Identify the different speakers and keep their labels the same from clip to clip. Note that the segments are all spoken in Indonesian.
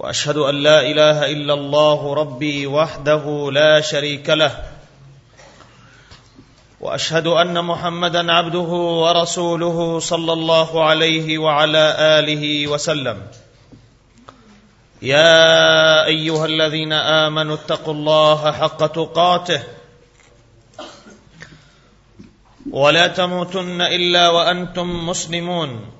Speaker 1: واشهد ان لا اله الا الله ربي وحده لا شريك له واشهد ان محمدا عبده ورسوله صلى الله عليه وعلى اله وسلم يا ايها الذين امنوا اتقوا الله حق تقاته ولا تموتن الا وانتم مسلمون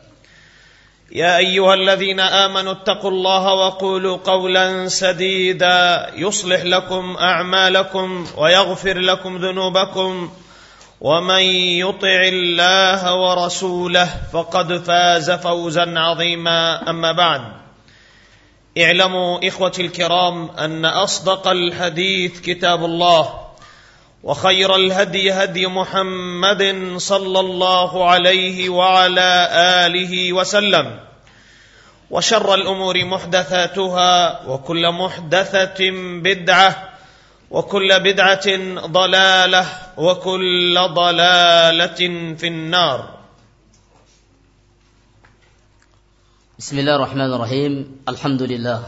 Speaker 1: يا ايها الذين امنوا اتقوا الله وقولوا قولا سديدا يصلح لكم اعمالكم ويغفر لكم ذنوبكم ومن يطع الله ورسوله فقد فاز فوزا عظيما اما بعد اعلموا اخوتي الكرام ان اصدق الحديث كتاب الله وخير الهدي هدي محمد صلى الله عليه وعلى اله وسلم وشر الامور محدثاتها وكل محدثه بدعه وكل بدعه ضلاله وكل ضلاله في النار
Speaker 2: بسم الله الرحمن الرحيم الحمد لله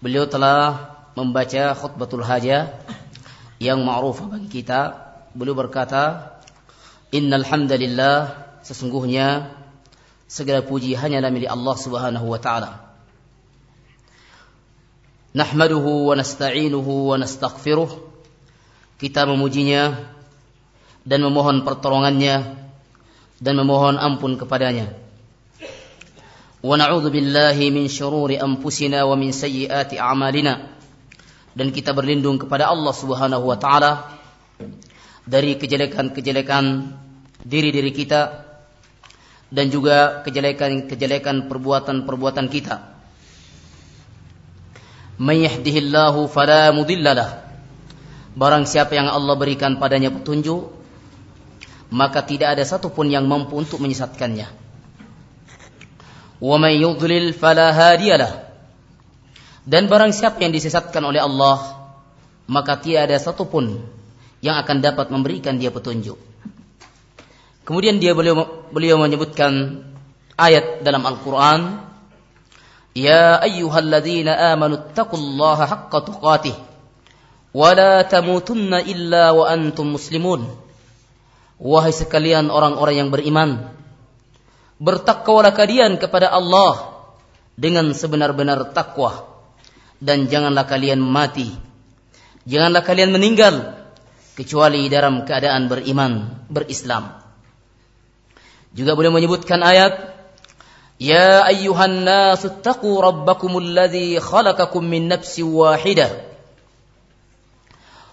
Speaker 2: beliau telah membaca khutbatul hajah yang ma'rufah bagi kita. Beliau berkata, "Innal hamdalillah, sesungguhnya segala puji hanyalah milik Allah Subhanahu wa taala." Nahmaduhu wa nasta'inuhu wa nastaghfiruh. Kita memujinya dan memohon pertolongannya dan memohon ampun kepadanya. Wa na'udzu billahi min syururi anfusina wa min sayyiati a'malina dan kita berlindung kepada Allah Subhanahu wa taala dari kejelekan-kejelekan diri-diri kita dan juga kejelekan-kejelekan perbuatan-perbuatan kita. May yahdihillahu fala mudhillalah. Barang siapa yang Allah berikan padanya petunjuk, maka tidak ada satupun yang mampu untuk menyesatkannya. Wa may yudlil fala hadiyalah. Dan barang siapa yang disesatkan oleh Allah, maka tiada satupun yang akan dapat memberikan dia petunjuk. Kemudian dia beliau, beliau menyebutkan ayat dalam Al-Quran, Ya ayyuhalladzina amanu attaqullaha haqqa tuqatih, wa la tamutunna illa wa antum muslimun. Wahai sekalian orang-orang yang beriman, bertakwalah kalian kepada Allah dengan sebenar-benar takwa dan janganlah kalian mati. Janganlah kalian meninggal kecuali dalam keadaan beriman, berislam. Juga boleh menyebutkan ayat Ya ayyuhan nas ittaqu rabbakumul ladzi khalaqakum min nafsin wahidah.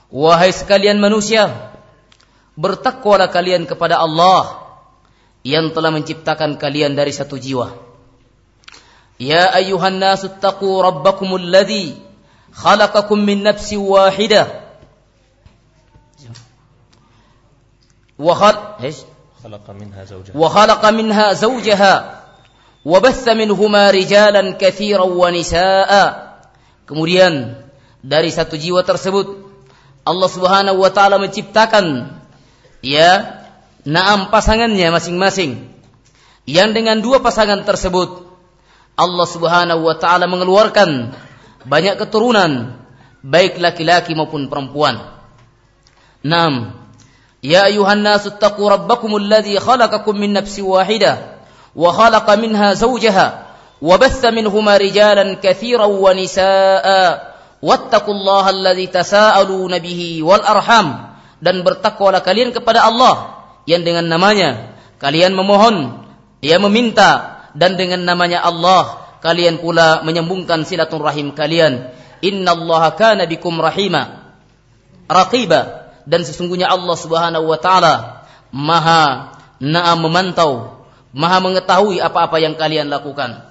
Speaker 2: Wahai sekalian manusia, bertakwalah kalian kepada Allah yang telah menciptakan kalian dari satu jiwa. يا أيها الناس اتقوا ربكم الذي خلقكم من نفس واحدة وخلق
Speaker 1: خلق منها زوجها وخلق
Speaker 2: منها زوجها وبث منهما رجالا كثيرا ونساء kemudian dari satu jiwa tersebut Allah Subhanahu wa taala menciptakan ya naam pasangannya masing-masing yang dengan dua pasangan tersebut Allah Subhanahu wa taala mengeluarkan banyak keturunan baik laki-laki maupun perempuan. 6. Ya ayuhan nasu taqu rabbakumul ladzi khalaqakum min nafsin wahidah wa khalaqa minha zawjaha wa batha minhuma rijalan katsiran wa nisaa'a wattaqullaha alladzi tasaaluna bihi wal arham dan bertakwalah kalian kepada Allah yang dengan namanya kalian memohon ia meminta dan dengan namanya Allah kalian pula menyambungkan silaturahim kalian. Inna Allah kana bikum rahima. Raqiba dan sesungguhnya Allah Subhanahu wa taala Maha naa memantau, Maha mengetahui apa-apa yang kalian lakukan.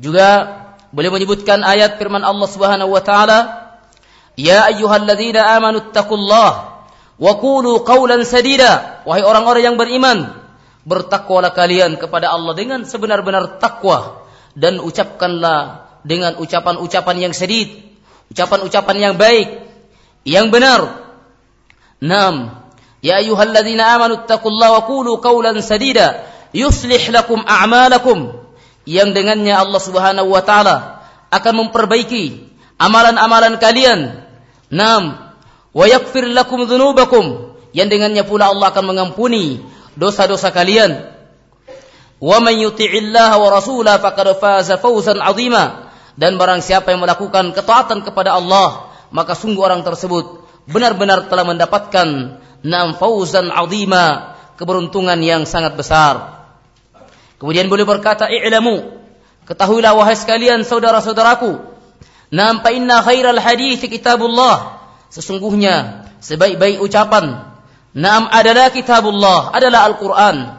Speaker 2: Juga boleh menyebutkan ayat firman Allah Subhanahu wa taala, "Ya ayyuhalladzina amanu taqullaha wa qulu qawlan sadida." Wahai orang-orang yang beriman, bertakwalah kalian kepada Allah dengan sebenar-benar takwa dan ucapkanlah dengan ucapan-ucapan yang sedih, ucapan-ucapan yang baik, yang benar. Nam, Ya ayyuhalladzina amanu taqullaha wa qulu qawlan sadida yuslih lakum a'malakum yang dengannya Allah Subhanahu wa taala akan memperbaiki amalan-amalan kalian. Nam, Wa yaghfir lakum dzunubakum yang dengannya pula Allah akan mengampuni dosa-dosa kalian. Wa man yuti'illah wa rasulah faqad faza fawzan 'azima. Dan barang siapa yang melakukan ketaatan kepada Allah, maka sungguh orang tersebut benar-benar telah mendapatkan nam fauzan 'azima, keberuntungan yang sangat besar. Kemudian boleh berkata, "I'lamu, ketahuilah wahai sekalian saudara-saudaraku, nam fa inna khairal hadits kitabullah." Sesungguhnya sebaik-baik ucapan Naam adalah kitabullah, adalah Al-Quran.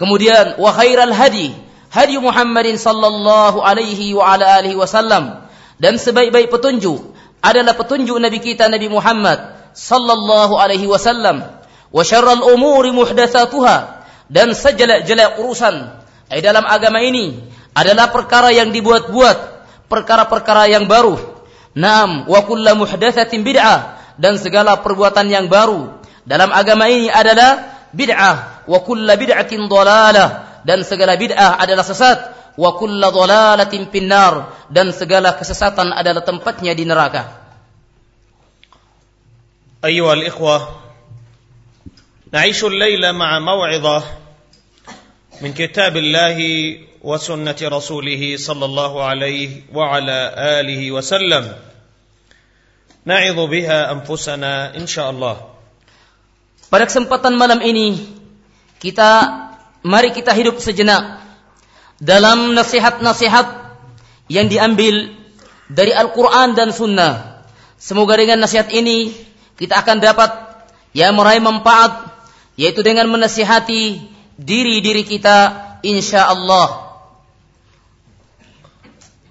Speaker 2: Kemudian, wa khairal hadi, hadi Muhammadin sallallahu alaihi wa ala alihi wasallam. Dan sebaik-baik petunjuk, adalah petunjuk Nabi kita Nabi Muhammad sallallahu alaihi wasallam. Wa syarral umuri muhdathatuhah. Dan sejelek-jelek urusan eh, dalam agama ini adalah perkara yang dibuat-buat, perkara-perkara yang baru. Naam, wa kulla muhdathatin bid'ah dan segala perbuatan yang baru Dalam agama ini adalah bid'ah wa kullu bid'atin dhalalah dan segala bid'ah adalah sesat wa kullu dhalalatin finnar dan segala kesesatan adalah tempatnya di neraka.
Speaker 1: al-ikhwah na'ishu al-laila ma'a موعظة min kitab Allah wa sunnati rasulih sallallahu alaihi wa ala alihi wa sallam na'idhu biha
Speaker 2: anfusana insyaallah Pada kesempatan malam ini kita mari kita hidup sejenak dalam nasihat-nasihat yang diambil dari Al-Quran dan Sunnah. Semoga dengan nasihat ini kita akan dapat ya meraih manfaat yaitu dengan menasihati diri-diri kita insya Allah.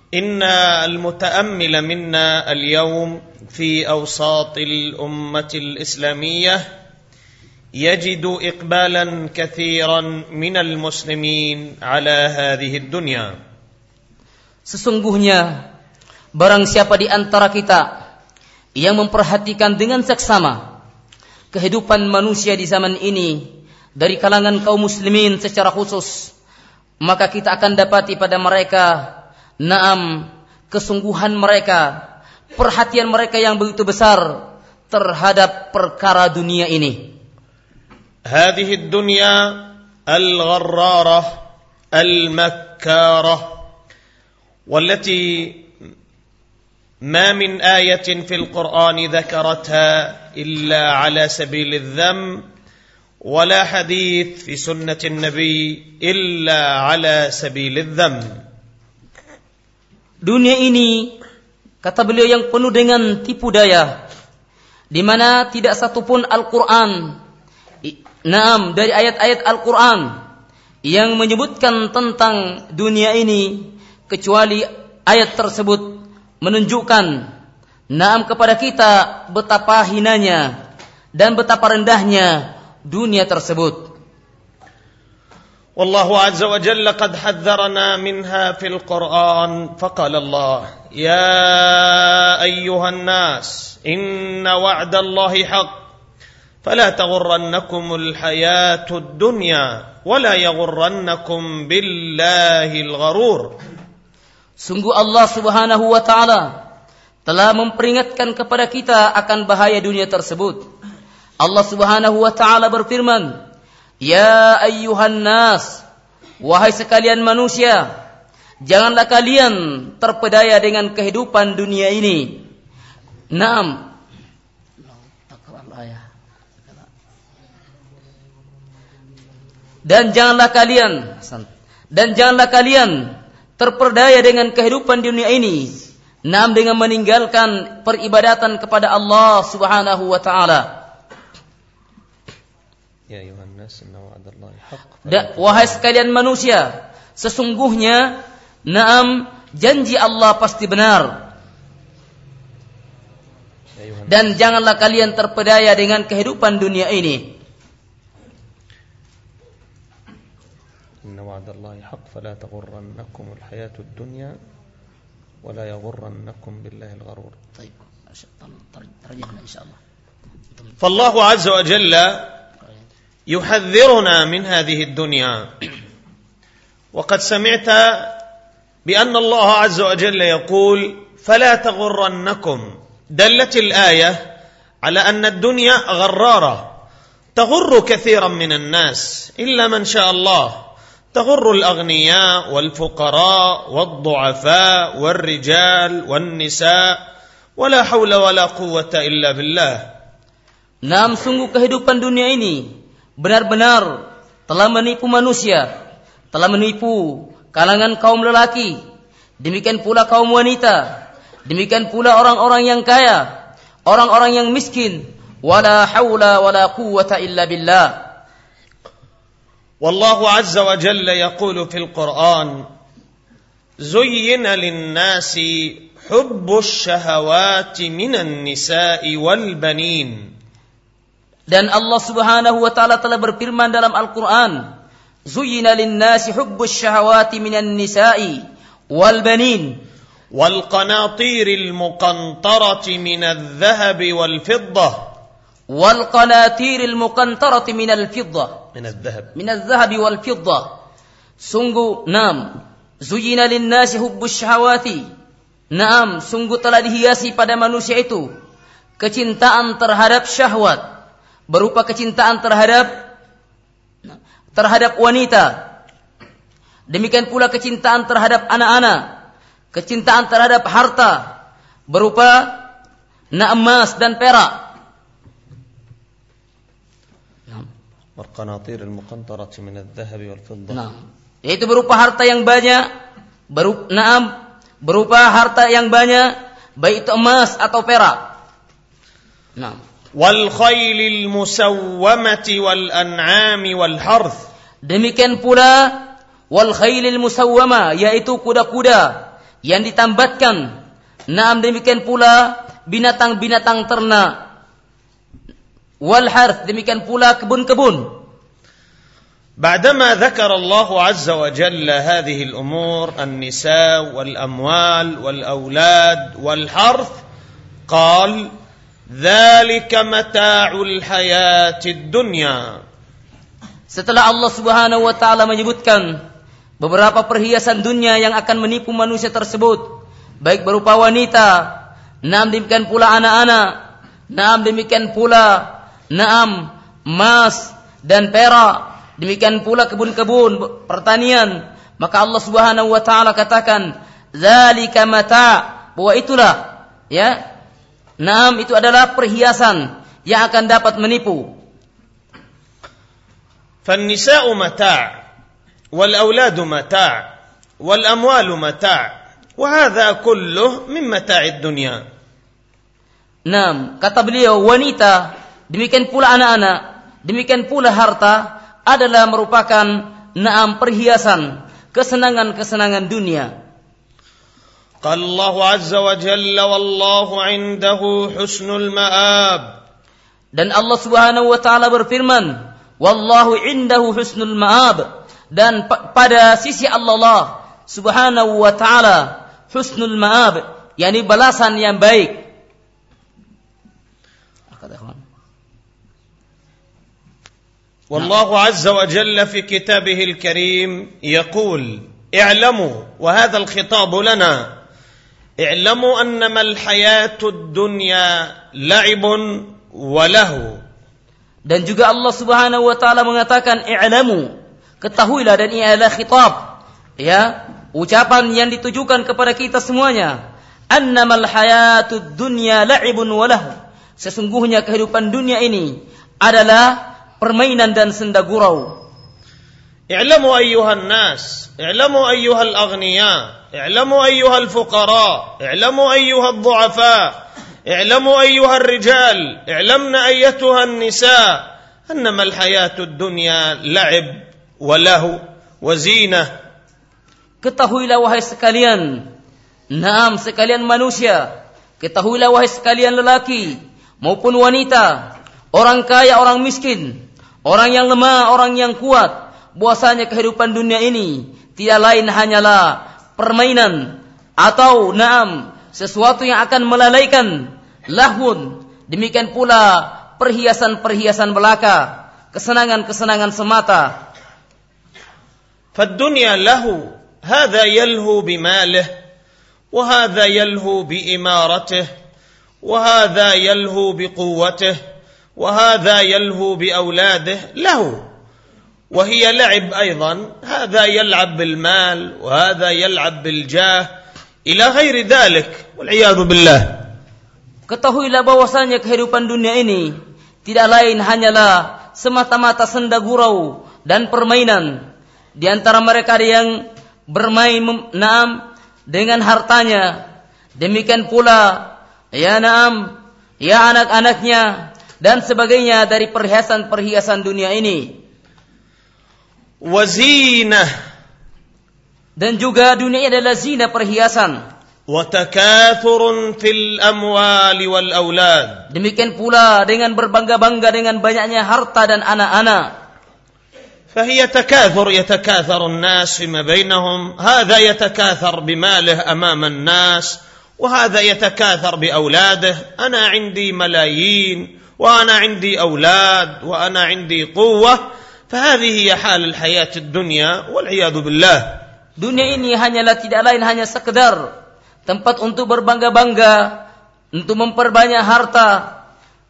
Speaker 1: إن المتأمل منا اليوم في أوساط الأمة الإسلامية يجد اقبالا كثيرا من المسلمين على هذه الدنيا
Speaker 2: Sesungguhnya barang siapa di antara kita yang memperhatikan dengan seksama kehidupan manusia di zaman ini dari kalangan kaum muslimin secara khusus maka kita akan dapati pada mereka naam kesungguhan mereka perhatian mereka yang begitu besar terhadap perkara dunia ini
Speaker 1: هذه الدنيا الغرارة المكارة والتي ما من آية في القرآن ذكرتها إلا على سبيل الذم ولا حديث في سنة النبي إلا على سبيل الذم Dunia ini, kata beliau yang penuh dengan tipu
Speaker 2: daya, di mana tidak satu pun Al-Quran Naam dari ayat-ayat Al-Quran yang menyebutkan tentang dunia ini kecuali ayat tersebut menunjukkan naam kepada kita betapa hinanya dan betapa rendahnya dunia tersebut.
Speaker 1: والله عز وجل قد حذرنا منها في القران فقال الله يا ايها الناس ان وعد الله حق فلا تغرنكم الحياة الدنيا ولا يغرنكم بالله الغرور Sungguh Allah Subhanahu wa taala telah memperingatkan kepada
Speaker 2: kita akan bahaya dunia tersebut. Allah Subhanahu wa taala berfirman, "Ya ayyuhan nas, wahai sekalian manusia, janganlah kalian terpedaya dengan kehidupan dunia ini." Naam, Dan janganlah kalian dan janganlah kalian terperdaya dengan kehidupan dunia ini nam dengan meninggalkan peribadatan kepada Allah Subhanahu wa taala.
Speaker 1: Ya Yohanes,
Speaker 2: Wahai sekalian manusia, sesungguhnya naam janji Allah pasti benar. Ya dan janganlah kalian terpedaya dengan kehidupan dunia ini.
Speaker 1: إن وعد الله حق فلا تغرنكم الحياة الدنيا ولا يغرنكم بالله الغرور طيب ترجعنا إن شاء الله فالله عز وجل يحذرنا من هذه الدنيا وقد سمعت بأن الله عز وجل يقول فلا تغرنكم دلت الآية على أن الدنيا غرارة تغر كثيرا من الناس إلا من شاء الله تغر الاغنياء والفقراء والضعفاء والرجال والنساء ولا حول ولا قوه الا بالله Nam sungguh kehidupan dunia ini benar-benar
Speaker 2: telah menipu manusia, telah menipu kalangan kaum lelaki, demikian pula kaum wanita, demikian pula orang-orang yang kaya, orang-orang yang miskin, wala haula wala quwwata illa billah.
Speaker 1: والله عز وجل يقول في القرآن زين للناس حب الشهوات من النساء والبنين Dan Allah Subhanahu wa taala telah berfirman
Speaker 2: dalam Al-Qur'an, "Zuyyina lin-nasi hubbus syahawati minan nisa'i wal banin
Speaker 1: wal qanatiril muqantarati minadh-dhahabi wal fiddah." wal المقنطرة من الفضة
Speaker 2: من الذهب من الذهب والفضة wal نام sungguh للناس zuyina الشهوات نام hubbus syahawati enam pada manusia itu kecintaan terhadap syahwat berupa kecintaan terhadap terhadap wanita demikian pula kecintaan terhadap anak-anak kecintaan terhadap harta berupa na'mas dan perak
Speaker 1: والقناطير المقنطرة من الذهب والفضة نعم nah,
Speaker 2: yaitu berupa harta yang banyak berupa naam berupa harta yang banyak baik itu emas atau perak
Speaker 1: nah wal khailil musawwamati wal an'ami wal demikian pula wal khailil musawwama yaitu
Speaker 2: kuda-kuda yang ditambatkan naam demikian pula binatang-binatang
Speaker 1: ternak wal harth demikian pula kebun-kebun بعدما ذكر الله عز وجل هذه الأمور النساء والأموال والأولاد والحرث قال ذلك متاع الحياة الدنيا
Speaker 2: Setelah Allah Subhanahu wa taala menyebutkan beberapa perhiasan dunia yang akan menipu manusia tersebut, baik berupa wanita, nam demikian pula anak-anak, nam demikian pula naam, emas dan perak. Demikian pula kebun-kebun pertanian. Maka Allah Subhanahu wa taala katakan, "Dzalika mata." Bahwa itulah ya. Naam itu
Speaker 1: adalah perhiasan yang akan dapat menipu. فالنساء mata' wal amwalu mata' wa وهذا كله min mata'id dunya. Naam,
Speaker 2: kata beliau wanita demikian pula anak-anak, demikian pula harta adalah merupakan naam perhiasan kesenangan-kesenangan dunia.
Speaker 1: قال الله عز وجل والله عنده حسن المآب dan Allah Subhanahu wa taala berfirman wallahu
Speaker 2: indahu husnul ma'ab dan pada sisi Allah Allah Subhanahu wa taala husnul ma'ab yakni balasan yang baik
Speaker 1: والله عز وجل في كتابه الكريم يقول اعلموا وهذا الخطاب لنا اعلموا انما الحياه الدنيا لعب وله dan juga Allah Subhanahu wa taala mengatakan
Speaker 2: i'lamu ketahuilah dan ini adalah khitab ya ucapan yang ditujukan kepada kita semuanya annamal hayatud dunya la'ibun wa sesungguhnya kehidupan dunia ini adalah permainan dan senda gurau.
Speaker 1: اعلموا أيها الناس اعلموا أيها الأغنياء اعلموا أيها الفقراء اعلموا أيها الضعفاء اعلموا أيها الرجال اعلمنا أيتها النساء أنما الحياة الدنيا لعب وله وزينة Ketahuilah wahai
Speaker 2: sekalian Naam sekalian manusia Ketahuilah wahai sekalian lelaki Maupun wanita Orang kaya, orang miskin Orang yang lemah, orang yang kuat, buasanya kehidupan dunia ini tidak lain hanyalah permainan atau naam sesuatu yang akan melalaikan lahun. Demikian pula perhiasan-perhiasan belaka, kesenangan-kesenangan semata.
Speaker 1: فالدنيا له هذا يلهو بماله وهذا يلهو بإمارته وهذا يلهو بقوته وهذا يلهو بأولاده له وهي لعب أيضا هذا يلعب بالمال وهذا يلعب بالجاه إلى غير ذلك والعياذ بالله ketahuilah bahwasanya
Speaker 2: kehidupan dunia ini tidak lain hanyalah semata-mata senda gurau dan permainan di antara mereka ada yang bermain naam dengan hartanya demikian pula ya naam ya anak-anaknya dan sebagainya dari perhiasan-perhiasan dunia ini.
Speaker 1: Wazina dan juga dunia ini adalah zina perhiasan. Watakathurun fil amwali wal aulad. Demikian pula dengan berbangga-bangga dengan banyaknya
Speaker 2: harta dan anak-anak.
Speaker 1: فهي تكاثر يتكاثر الناس فيما بينهم هذا يتكاثر بماله أمام الناس وهذا يتكاثر بأولاده. انا عندي ملايين وأنا عندي أولاد وأنا عندي قوة فهذه هي حال الحياة الدنيا والعياذ بالله dunia ini hanyalah tidak lain
Speaker 2: hanya sekedar tempat untuk berbangga-bangga untuk memperbanyak harta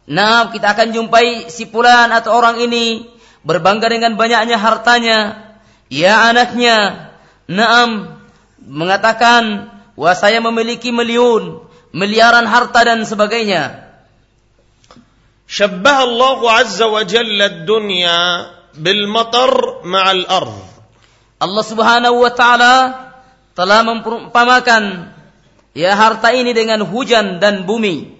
Speaker 2: nah kita akan jumpai si pulaan atau orang ini berbangga dengan banyaknya hartanya ya anaknya naam mengatakan wah saya memiliki miliun miliaran harta dan sebagainya
Speaker 1: شبه الله عز وجل الدنيا بالمطر مع الأرض Allah Subhanahu wa taala telah
Speaker 2: memperumpamakan ya harta ini dengan hujan dan bumi.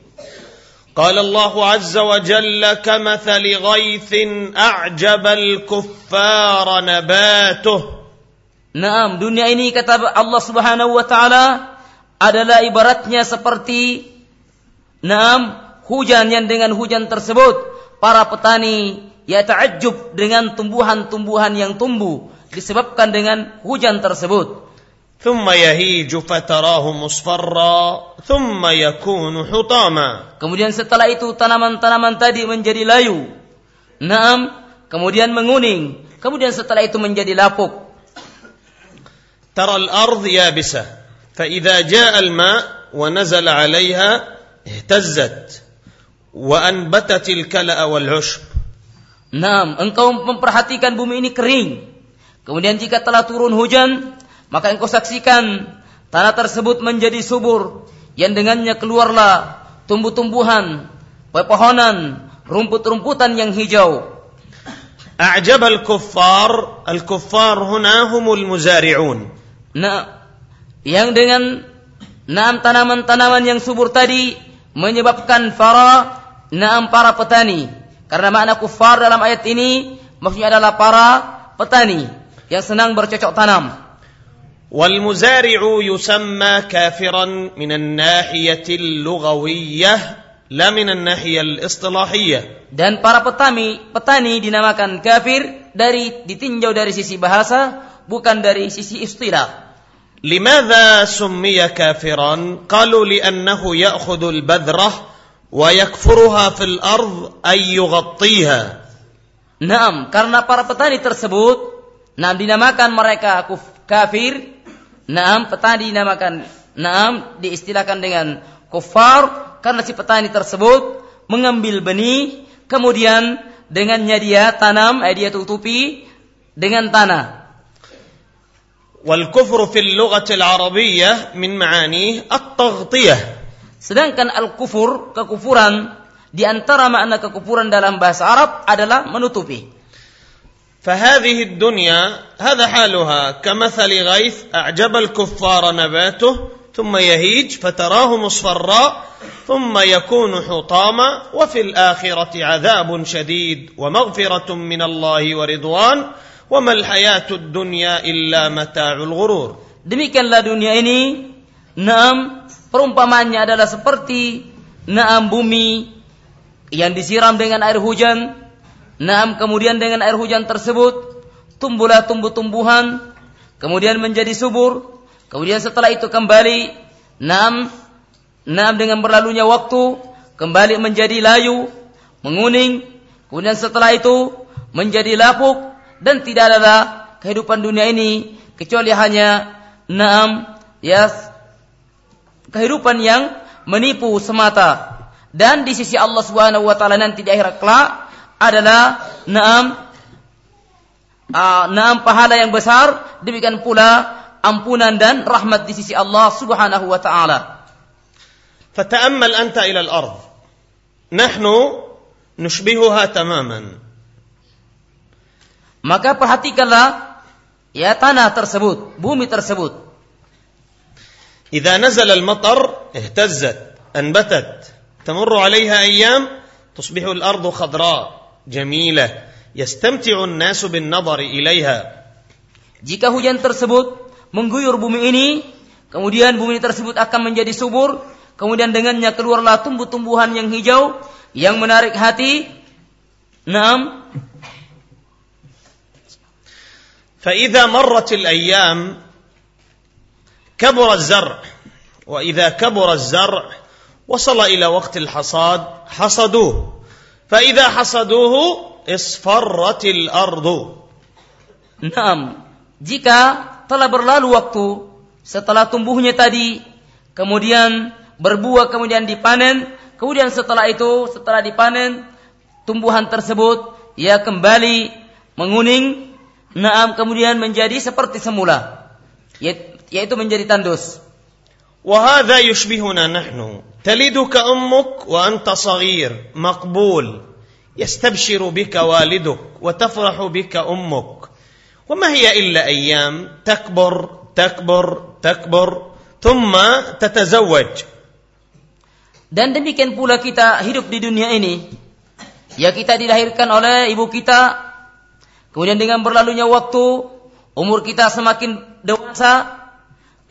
Speaker 1: قال الله عز وجل كمثل غيث أعجب الكفار نباته Naam, dunia ini kata Allah Subhanahu wa
Speaker 2: taala adalah ibaratnya seperti Naam, hujan yang dengan hujan tersebut para petani ya ta'ajjub dengan tumbuhan-tumbuhan yang tumbuh disebabkan dengan hujan tersebut. ثم يهيج فتراه مصفرا ثم يكون حطاما. Kemudian setelah itu tanaman-tanaman tadi menjadi layu. Naam, kemudian menguning,
Speaker 1: kemudian setelah itu menjadi lapuk. ترى الأرض يابسة فإذا جاء wa ونزل عليها اهتزت wa anbatatil kala'a wal ushb. Naam, engkau memperhatikan
Speaker 2: bumi ini kering. Kemudian jika telah turun hujan, maka engkau saksikan tanah tersebut menjadi subur yang dengannya keluarlah tumbuh-tumbuhan, pepohonan, rumput-rumputan yang hijau. أعجب الكفار الكفار هنا هم المزارعون nah yang dengan enam tanaman-tanaman yang subur tadi menyebabkan para Naam para petani. Karena makna kufar dalam ayat ini maksudnya adalah para
Speaker 1: petani yang senang bercocok tanam. Dan para petani petani dinamakan kafir dari ditinjau dari sisi bahasa bukan
Speaker 2: dari sisi istilah.
Speaker 1: لماذا سمي كافرا؟ قالوا لأنه يأخذ البذرة ويكفرها في الأرض أي يغطيها Naam, karena para petani
Speaker 2: tersebut, naam dinamakan mereka kafir, naam petani dinamakan, naam diistilahkan dengan kufar, karena si petani tersebut mengambil benih, kemudian dengannya dia tanam, eh, dia tutupi
Speaker 1: dengan tanah. والكفر في اللغة العربية من معانيه التغطية Sedangkan al-kufur, kekufuran,
Speaker 2: di antara makna kekufuran dalam bahasa Arab adalah menutupi.
Speaker 1: فهذه الدنيا هذا حالها كمثل غيث أعجب الكفار نباته ثم يهيج فتراه مصفرا ثم يكون حطاما وفي الآخرة عذاب شديد ومغفرة من الله ورضوان وما الحياة الدنيا إلا متاع الغرور demikianlah dunia ini
Speaker 2: enam Perumpamannya adalah seperti naam bumi yang disiram dengan air hujan. Naam kemudian dengan air hujan tersebut tumbuhlah tumbuh-tumbuhan, kemudian menjadi subur, kemudian setelah itu kembali naam naam dengan berlalunya waktu kembali menjadi layu, menguning, kemudian setelah itu menjadi lapuk dan tidak ada kehidupan dunia ini kecuali hanya naam ya yes, kehidupan yang menipu semata dan di sisi Allah Subhanahu wa taala nanti di akhirat kelak adalah naam uh, ah, naam pahala yang besar demikian pula ampunan dan rahmat di sisi
Speaker 1: Allah Subhanahu wa taala. anta ila al ard nahnu nushbihuha tamaman maka
Speaker 2: perhatikanlah
Speaker 1: ya tanah tersebut bumi tersebut إذا نزل المطر اهتزت أنبتت تمر عليها أيام تصبح الأرض خضراء جميلة يستمتع الناس بالنظر إليها Jika hujan tersebut mengguyur bumi ini,
Speaker 2: kemudian bumi tersebut akan menjadi subur, kemudian dengannya keluarlah tumbuh-tumbuhan yang hijau,
Speaker 1: yang menarik hati. Naam. فإذا مرت الأيام كبر الزرع وإذا كبر الزرع وصل إلى وقت الحصاد حصدوه فإذا حصدوه اصفرت الأرض
Speaker 2: نعم، jika telah berlalu waktu setelah tumbuhnya tadi, kemudian berbuah kemudian dipanen, kemudian setelah itu setelah dipanen tumbuhan tersebut ia kembali menguning, naam kemudian menjadi seperti semula yaitu menjadi tandus.
Speaker 1: وهذا يشبهنا نحن تلدك امك وانت صغير مقبول يستبشر بك والدك وتفرح بك امك وما هي illa ayam. تكبر تكبر تكبر ثم تتزوج dan demikian pula kita hidup di
Speaker 2: dunia ini ya kita dilahirkan oleh ibu kita kemudian dengan berlalunya waktu umur kita semakin dewasa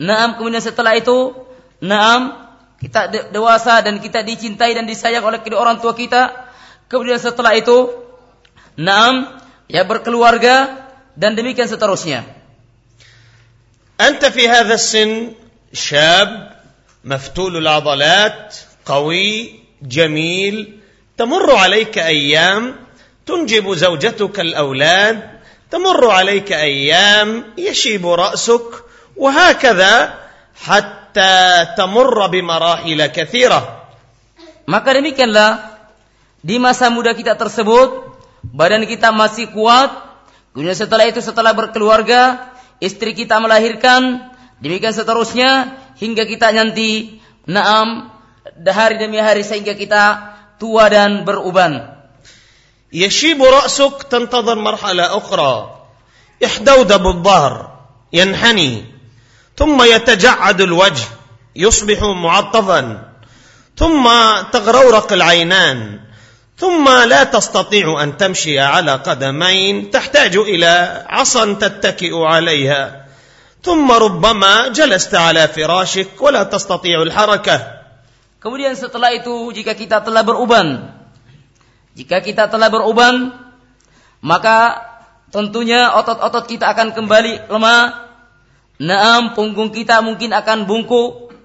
Speaker 2: Naam kemudian setelah itu, naam kita dewasa dan kita dicintai dan disayang oleh kedua orang tua kita. Kemudian setelah itu, naam ya berkeluarga
Speaker 1: dan demikian seterusnya. Anta fi hadha sin syab maftul al-'adalat, qawi, jamil. تمر عليك ايام تنجب زوجتك الاولاد تمر عليك ايام يشيب راسك وهكذا حتى تمر بمراحل كثيرة maka demikianlah
Speaker 2: di masa muda kita tersebut badan kita masih kuat kemudian setelah itu setelah berkeluarga istri kita melahirkan demikian seterusnya hingga kita nanti naam dahari demi hari sehingga kita tua
Speaker 1: dan beruban يشيب رأسك تنتظر مرحلة أخرى يحدود بالظهر ينحني ثم يتجعد الوجه يصبح معطفا ثم تغرورق العينان ثم لا تستطيع ان تمشي على قدمين تحتاج الى عصا تتكئ عليها ثم ربما جلست على فراشك ولا تستطيع الحركه Kemudian setelah itu jika kita telah beruban
Speaker 2: jika kita telah beruban maka tentunya otot-otot kita akan kembali lemah Naam punggung kita mungkin akan bungkuk,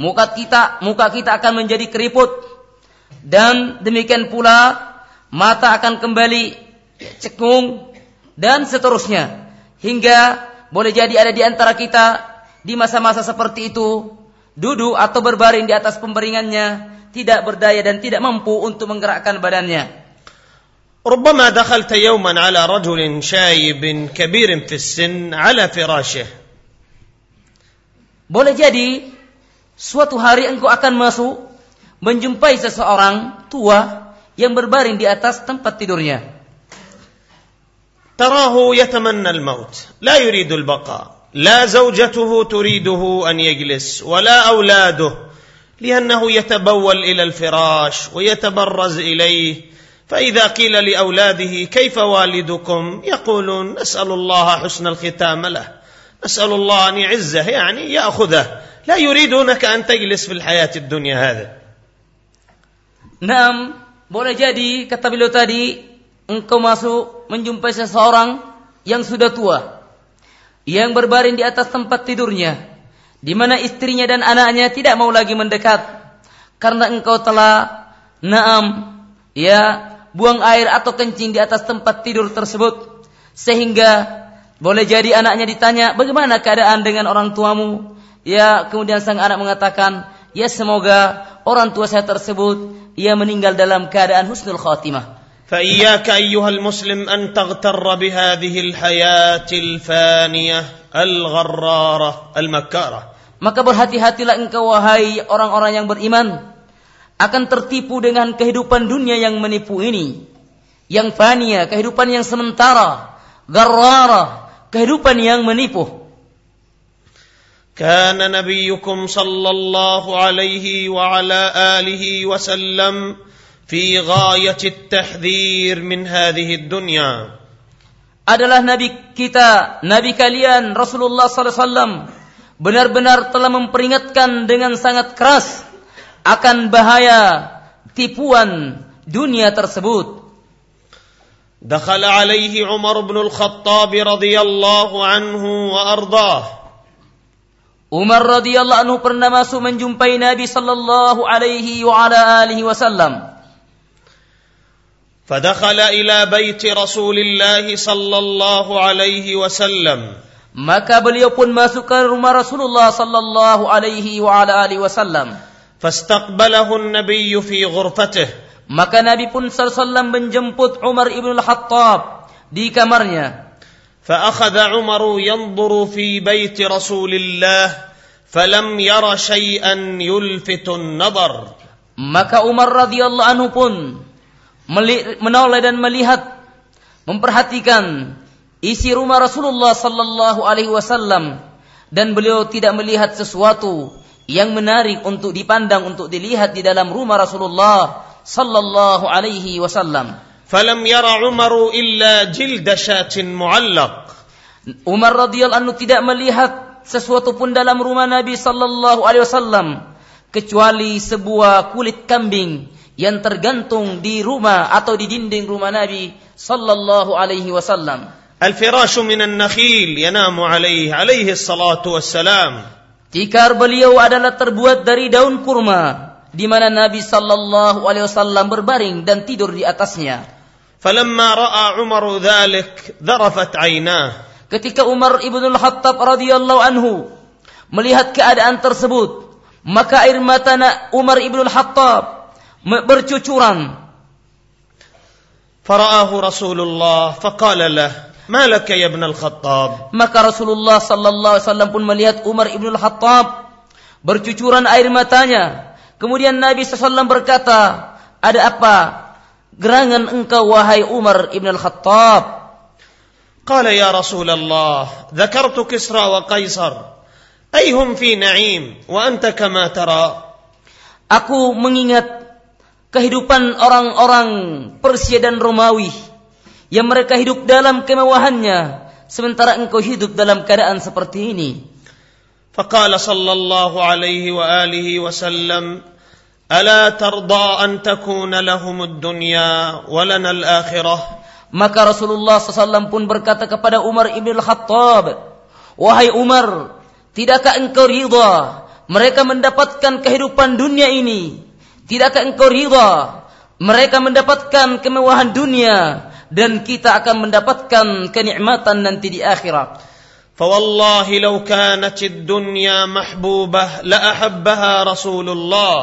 Speaker 2: muka kita muka kita akan menjadi keriput dan demikian pula mata akan kembali cekung dan seterusnya hingga boleh jadi ada di antara kita di masa-masa seperti itu duduk atau berbaring di atas pemberingannya tidak berdaya dan tidak mampu untuk
Speaker 1: menggerakkan badannya. ربما دخلت يوما على رجل شايب kabirin في السن على فراشه Boleh jadi
Speaker 2: suatu hari engkau akan masuk menjumpai seseorang tua
Speaker 1: yang berbaring di atas tempat tidurnya. تراه يتمنى الموت لا يريد البقاء لا زوجته تريده ان يجلس ولا اولاده لانه يتبول الى الفراش ويتبرز اليه فاذا قيل لاولاده كيف والدكم يقولون نسال الله حسن الختام له أسأل الله أن يعزه يعني يأخذه لا يريدونك أن تجلس في الحياة الدنيا هذا نعم.
Speaker 2: boleh jadi kata beliau tadi engkau masuk menjumpai seseorang yang sudah tua yang berbaring di atas tempat tidurnya di mana istrinya dan anaknya tidak mau lagi mendekat karena engkau telah naam ya buang air atau kencing di atas tempat tidur tersebut sehingga boleh jadi anaknya ditanya, bagaimana keadaan dengan orang tuamu? Ya, kemudian sang anak mengatakan, ya semoga orang tua saya tersebut, ia meninggal dalam keadaan husnul khatimah.
Speaker 1: فإياك أيها المسلم أن تغتر بهذه الحياة الفانية الغرارة المكارة
Speaker 2: Maka berhati-hatilah engkau wahai orang-orang yang beriman akan tertipu dengan kehidupan dunia yang menipu ini yang fania, kehidupan yang sementara, garrara, kehidupan yang menipu.
Speaker 1: كان نبيكم صلى الله عليه وعلى آله وسلم في غاية التحذير من هذه الدنيا
Speaker 2: adalah nabi kita, nabi kalian Rasulullah Sallallahu Alaihi Wasallam benar-benar telah memperingatkan dengan sangat keras akan bahaya tipuan
Speaker 1: dunia tersebut. دخل عليه عمر بن الخطاب رضي الله عنه وأرضاه Umar radhiyallahu
Speaker 2: anhu pernah masuk menjumpai Nabi sallallahu alaihi wa ala alihi wasallam.
Speaker 1: فدخل إلى بيت رسول الله صلى الله عليه وسلم. Maka beliau pun masuk ke rumah Rasulullah sallallahu alaihi wa ala alihi wasallam. فاستقبله النبي في غرفته. Maka Nabi pun sallallahu menjemput Umar ibn al-Khattab di kamarnya. فأخذ عمر ينظر في بيت رسول الله فلم ير شيئا يلفت النظر maka Umar radhiyallahu anhu pun
Speaker 2: menoleh dan melihat memperhatikan isi rumah Rasulullah sallallahu alaihi wasallam dan beliau tidak melihat sesuatu yang menarik untuk dipandang untuk dilihat di dalam rumah Rasulullah صلى الله عليه وسلم
Speaker 1: فلم يرى عمر إلا جلد شاة
Speaker 2: Umar radhiyallahu anhu tidak melihat sesuatu pun dalam rumah Nabi sallallahu alaihi wasallam kecuali sebuah kulit kambing yang tergantung di rumah atau di dinding rumah Nabi sallallahu alaihi wasallam.
Speaker 1: Tikar beliau adalah terbuat dari daun kurma di mana Nabi sallallahu alaihi wasallam berbaring
Speaker 2: dan tidur di atasnya.
Speaker 1: Falamma ra'a Umar dzalik dharafat
Speaker 2: 'ainah. Ketika Umar al Khattab radhiyallahu anhu melihat keadaan tersebut, maka air mata Umar al Khattab bercucuran. Fara'ahu رسول الله فقال له ما لك يا ابن الخطاب maka Rasulullah sallallahu alaihi wasallam pun melihat Umar al Khattab bercucuran air matanya Kemudian Nabi SAW berkata, ada apa
Speaker 1: gerangan engkau wahai Umar ibn al-Khattab? Qala ya Rasulullah, dhakartu Kisra wa Qaisar. Ayhum fi na'im wa anta kama tara. Aku mengingat kehidupan
Speaker 2: orang-orang Persia dan Romawi yang mereka hidup dalam kemewahannya sementara engkau hidup dalam keadaan seperti ini.
Speaker 1: فقال صلى الله عليه واله وسلم الا ترضى ان تكون لهم الدنيا ولنا الاخره Maka Rasulullah SAW pun berkata kepada
Speaker 2: Umar ibn al-Khattab, Wahai Umar, tidakkah engkau ridha mereka mendapatkan kehidupan dunia ini? Tidakkah engkau ridha mereka mendapatkan kemewahan dunia dan kita akan mendapatkan kenikmatan
Speaker 1: nanti di akhirat? فوالله لو كانت الدنيا محبوبة لأحبها رسول الله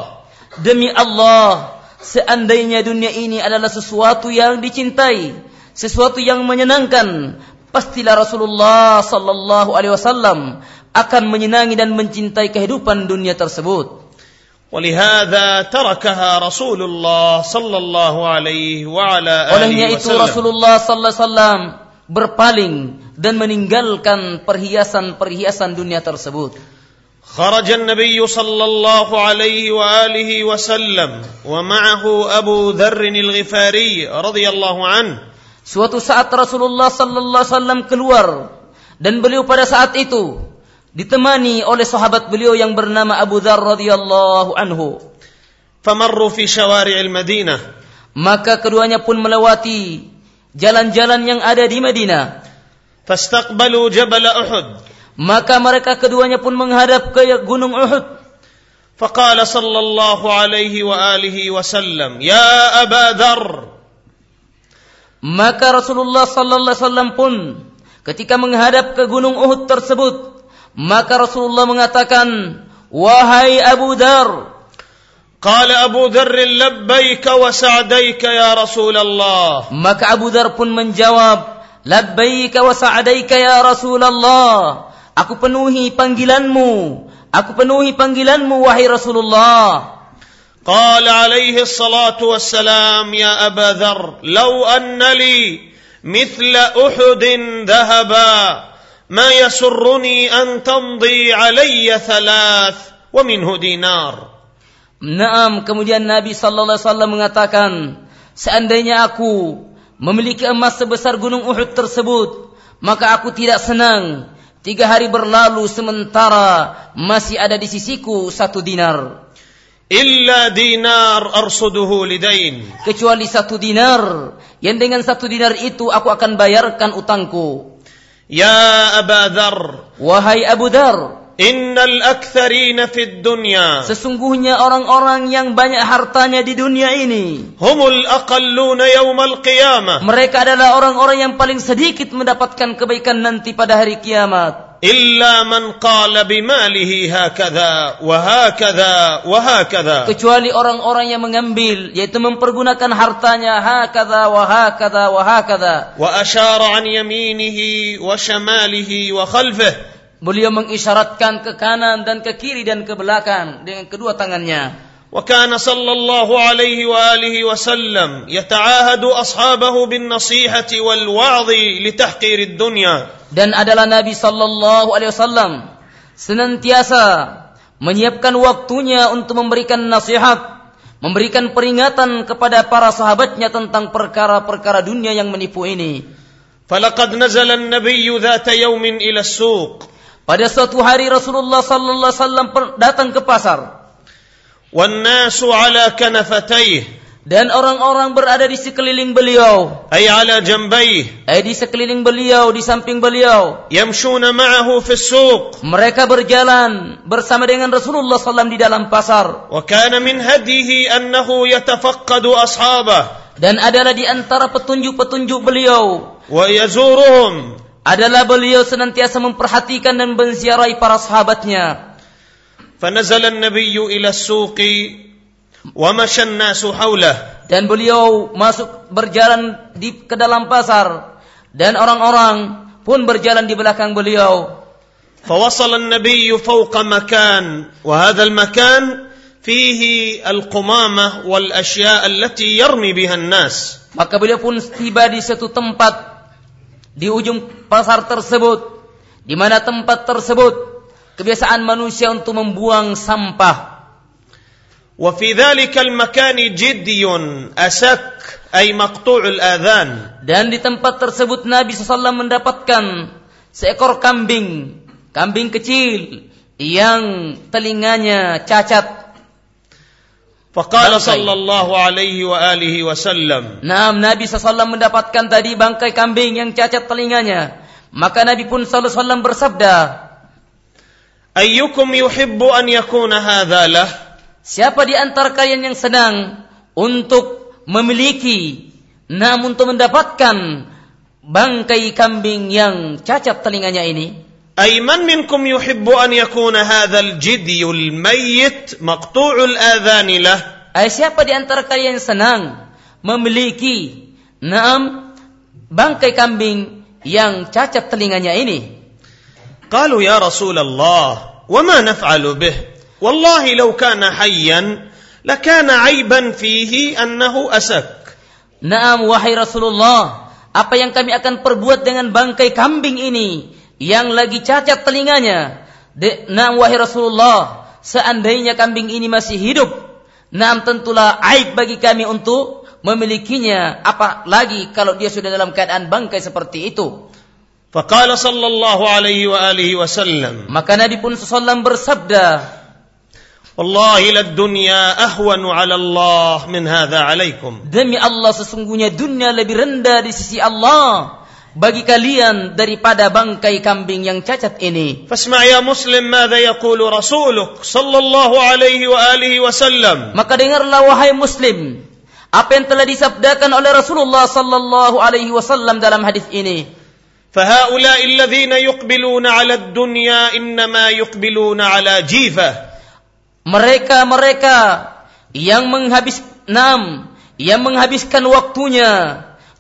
Speaker 1: Demi Allah, seandainya dunia
Speaker 2: ini adalah sesuatu yang dicintai, sesuatu yang menyenangkan, pastilah Rasulullah sallallahu alaihi wasallam akan menyenangi dan mencintai kehidupan
Speaker 1: dunia tersebut. ولهذا تركها رسول الله صلى الله عليه وعلى آله Olehnya itu صلى الله عليه وسلم
Speaker 2: berpaling dan meninggalkan perhiasan-perhiasan dunia tersebut.
Speaker 1: خرج النبي صلى الله عليه وآله وسلم ومعه أبو ذر الغفاري رضي الله عنه Suatu saat Rasulullah sallallahu alaihi wasallam
Speaker 2: keluar dan beliau pada saat itu ditemani oleh sahabat beliau yang bernama Abu Dzar radhiyallahu anhu.
Speaker 1: Famarru fi syawari'il Madinah.
Speaker 2: Maka keduanya pun melewati jalan-jalan yang ada di Madinah.
Speaker 1: Fastaqbalu jabal Uhud. Maka mereka keduanya pun menghadap ke gunung Uhud. Faqala sallallahu alaihi wa alihi wasallam, "Ya Aba Dzar." Maka Rasulullah sallallahu alaihi wasallam pun
Speaker 2: ketika menghadap ke gunung Uhud tersebut, maka Rasulullah mengatakan, "Wahai Abu Dzar." Qala Abu Dzar, "Labbaik wa sa'daik ya Rasulullah." Maka Abu Dzar pun menjawab, Labbaika wa sa'adaika ya Rasulullah. Aku penuhi panggilanmu. Aku penuhi
Speaker 1: panggilanmu wahai Rasulullah. قال عليه الصلاة والسلام يا أبا ذر لو أن لي مثل أحد ذهبا ما يسرني أن تمضي علي ثلاث ومنه دينار Naam, kemudian Nabi
Speaker 2: sallallahu alaihi wasallam mengatakan, seandainya aku memiliki emas sebesar gunung Uhud tersebut, maka aku tidak senang. Tiga hari berlalu sementara masih ada di sisiku satu dinar.
Speaker 1: Illa dinar arsuduhu lidain.
Speaker 2: Kecuali satu dinar, yang dengan satu dinar itu aku akan bayarkan utangku.
Speaker 1: Ya Abu Wahai Abu Dhar. Innal aktsarina
Speaker 2: fid dunya. Sesungguhnya orang-orang yang banyak hartanya di dunia ini. Humul aqalluna yaumal qiyamah. Mereka adalah orang-orang yang paling sedikit mendapatkan kebaikan nanti pada hari kiamat.
Speaker 1: Illa man qala malihi hakadha wa hakadha wa hakadha.
Speaker 2: Kecuali orang-orang yang mengambil yaitu mempergunakan hartanya hakadha wa hakadha wa hakadha.
Speaker 1: Wa ashara an yaminihi wa shamalihi wa khalfihi Beliau mengisyaratkan ke kanan dan ke kiri dan ke
Speaker 2: belakang dengan kedua tangannya.
Speaker 1: وكان صلى الله عليه واله وسلم يتعاهد اصحابه بالنصيحه والوعظ لتحقير dunya
Speaker 2: dan adalah Nabi sallallahu alaihi wasallam senantiasa menyiapkan waktunya untuk memberikan nasihat memberikan peringatan kepada para sahabatnya tentang perkara-perkara dunia yang menipu ini فلقد نزل النبي
Speaker 1: ذات يوم الى suq. Pada suatu hari Rasulullah sallallahu alaihi wasallam datang ke pasar. والناس على كنفتيه dan orang-orang
Speaker 2: berada di sekeliling beliau ay ala jambai. ay eh, di sekeliling beliau di samping
Speaker 1: beliau yamshuna ma'ahu fi suq mereka berjalan bersama dengan Rasulullah SAW di dalam pasar wa kana min hadihi annahu yatafaqqadu ashabah
Speaker 2: dan adalah di antara petunjuk-petunjuk beliau wa yazuruhum adalah beliau senantiasa memperhatikan dan menziarahi para sahabatnya.
Speaker 1: فنزل النبي إلى السوق ومشى الناس حوله dan
Speaker 2: beliau masuk berjalan di ke dalam pasar dan orang-orang pun
Speaker 1: berjalan di belakang beliau. فوصل النبي فوق مكان وهذا المكان فيه القمامة والأشياء التي يرمي بها الناس. Maka beliau pun tiba di satu tempat di ujung pasar
Speaker 2: tersebut, di mana tempat tersebut kebiasaan manusia untuk membuang
Speaker 1: sampah. وفي ذلك المكان جدي أسك أي مقطوع الآذان dan di tempat tersebut Nabi SAW mendapatkan
Speaker 2: seekor kambing kambing kecil yang telinganya cacat Faqala sallallahu
Speaker 1: alaihi wa alihi wa sallam.
Speaker 2: Naam Nabi sallallahu mendapatkan tadi bangkai kambing yang cacat telinganya. Maka Nabi pun sallallahu wasallam bersabda, "Ayyukum yuhibbu an yakuna hadza lah?" Siapa di antara kalian yang senang untuk memiliki namun untuk mendapatkan bangkai kambing yang cacat telinganya ini?
Speaker 1: أي من منكم يحب أن يكون هذا الجدي الميت مقطوع الآذان له أي eh, siapa di antara kalian senang
Speaker 2: memiliki naam bangkai kambing yang cacat
Speaker 1: telinganya ini قالوا يا رسول الله وما نفعل به والله لو كان حيا لكان عيبا فيه أنه أسك نعم وحي رسول الله apa yang kami akan perbuat dengan bangkai kambing
Speaker 2: ini yang lagi cacat telinganya. Nam wahai Rasulullah, seandainya kambing ini masih hidup, nam tentulah aib bagi kami untuk memilikinya. Apalagi kalau dia sudah dalam keadaan bangkai seperti itu. Faqala
Speaker 1: sallallahu alaihi wa alihi wasallam. Maka Nabi pun sallam bersabda, Wallahi lad dunya ahwanu ala Allah min hadha alaikum. Demi
Speaker 2: Allah sesungguhnya dunia lebih rendah di sisi Allah bagi kalian daripada bangkai kambing yang cacat ini. Fasma' ya muslim yaqulu rasuluk sallallahu alaihi wa alihi wasallam. Maka dengarlah wahai muslim apa yang telah
Speaker 1: disabdakan oleh Rasulullah sallallahu alaihi wasallam dalam hadis ini. mereka-mereka yang menghabis nam, yang menghabiskan
Speaker 2: waktunya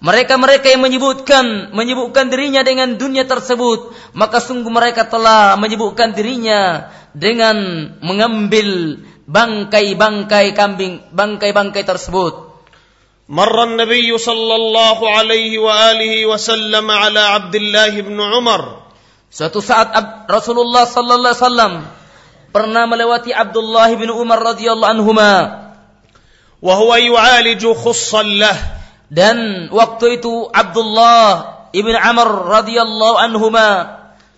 Speaker 2: mereka-mereka yang menyebutkan menyebutkan dirinya dengan dunia tersebut, maka sungguh mereka telah menyebutkan dirinya dengan mengambil bangkai-bangkai kambing, bangkai-bangkai tersebut.
Speaker 1: مر النبي صلى الله عليه وآله وسلم على عبد الله بن عمر Suatu saat Rasulullah sallallahu alaihi wasallam pernah melewati
Speaker 2: Abdullah bin Umar radhiyallahu anhuma wa huwa yu'aliju khussan lahu dan waktu itu Abdullah ibn Amr radhiyallahu anhuma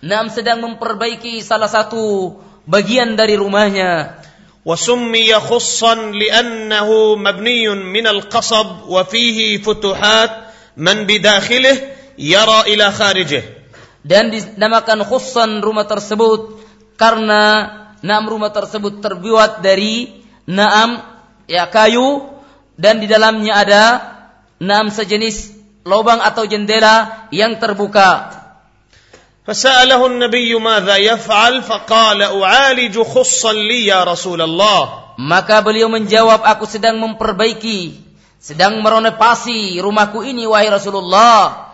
Speaker 2: nam sedang memperbaiki salah satu bagian dari rumahnya.
Speaker 1: وسمي خصا لأنه مبني من القصب وفيه فتوحات من بداخله يرى إلى خارجه
Speaker 2: dan dinamakan khusan rumah tersebut karena nam rumah tersebut terbuat dari naam ya kayu dan di dalamnya ada
Speaker 1: enam sejenis lubang atau jendela yang terbuka. فسأله النبي ماذا يفعل فقال أعالج خصا لي يا رسول الله maka beliau menjawab aku sedang memperbaiki sedang merenovasi rumahku ini wahai Rasulullah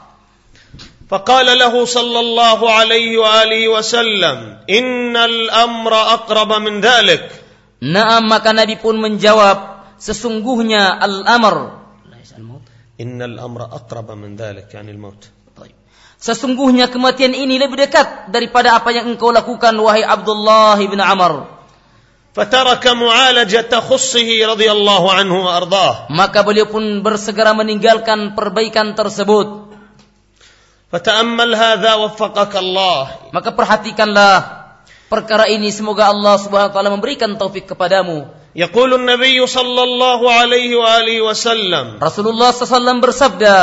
Speaker 1: فقال له صلى الله عليه وآله وسلم إن الأمر أقرب من ذلك نعم maka Nabi pun menjawab sesungguhnya al-amr Innal amra aqraba min dhalik, yani al-maut.
Speaker 2: Sesungguhnya kematian ini lebih dekat daripada apa yang engkau lakukan wahai Abdullah bin Amr.
Speaker 1: Fataraka mu'alajat خصه radhiyallahu anhu wa وأرضاه.
Speaker 2: Maka beliau pun bersegera meninggalkan perbaikan tersebut. Fata'ammal هذا وفقك Allah. Maka perhatikanlah perkara ini semoga Allah Subhanahu wa taala memberikan
Speaker 1: taufik kepadamu. Yaqulu Nabi sallallahu alaihi wa alihi wasallam Rasulullah sallallahu bersabda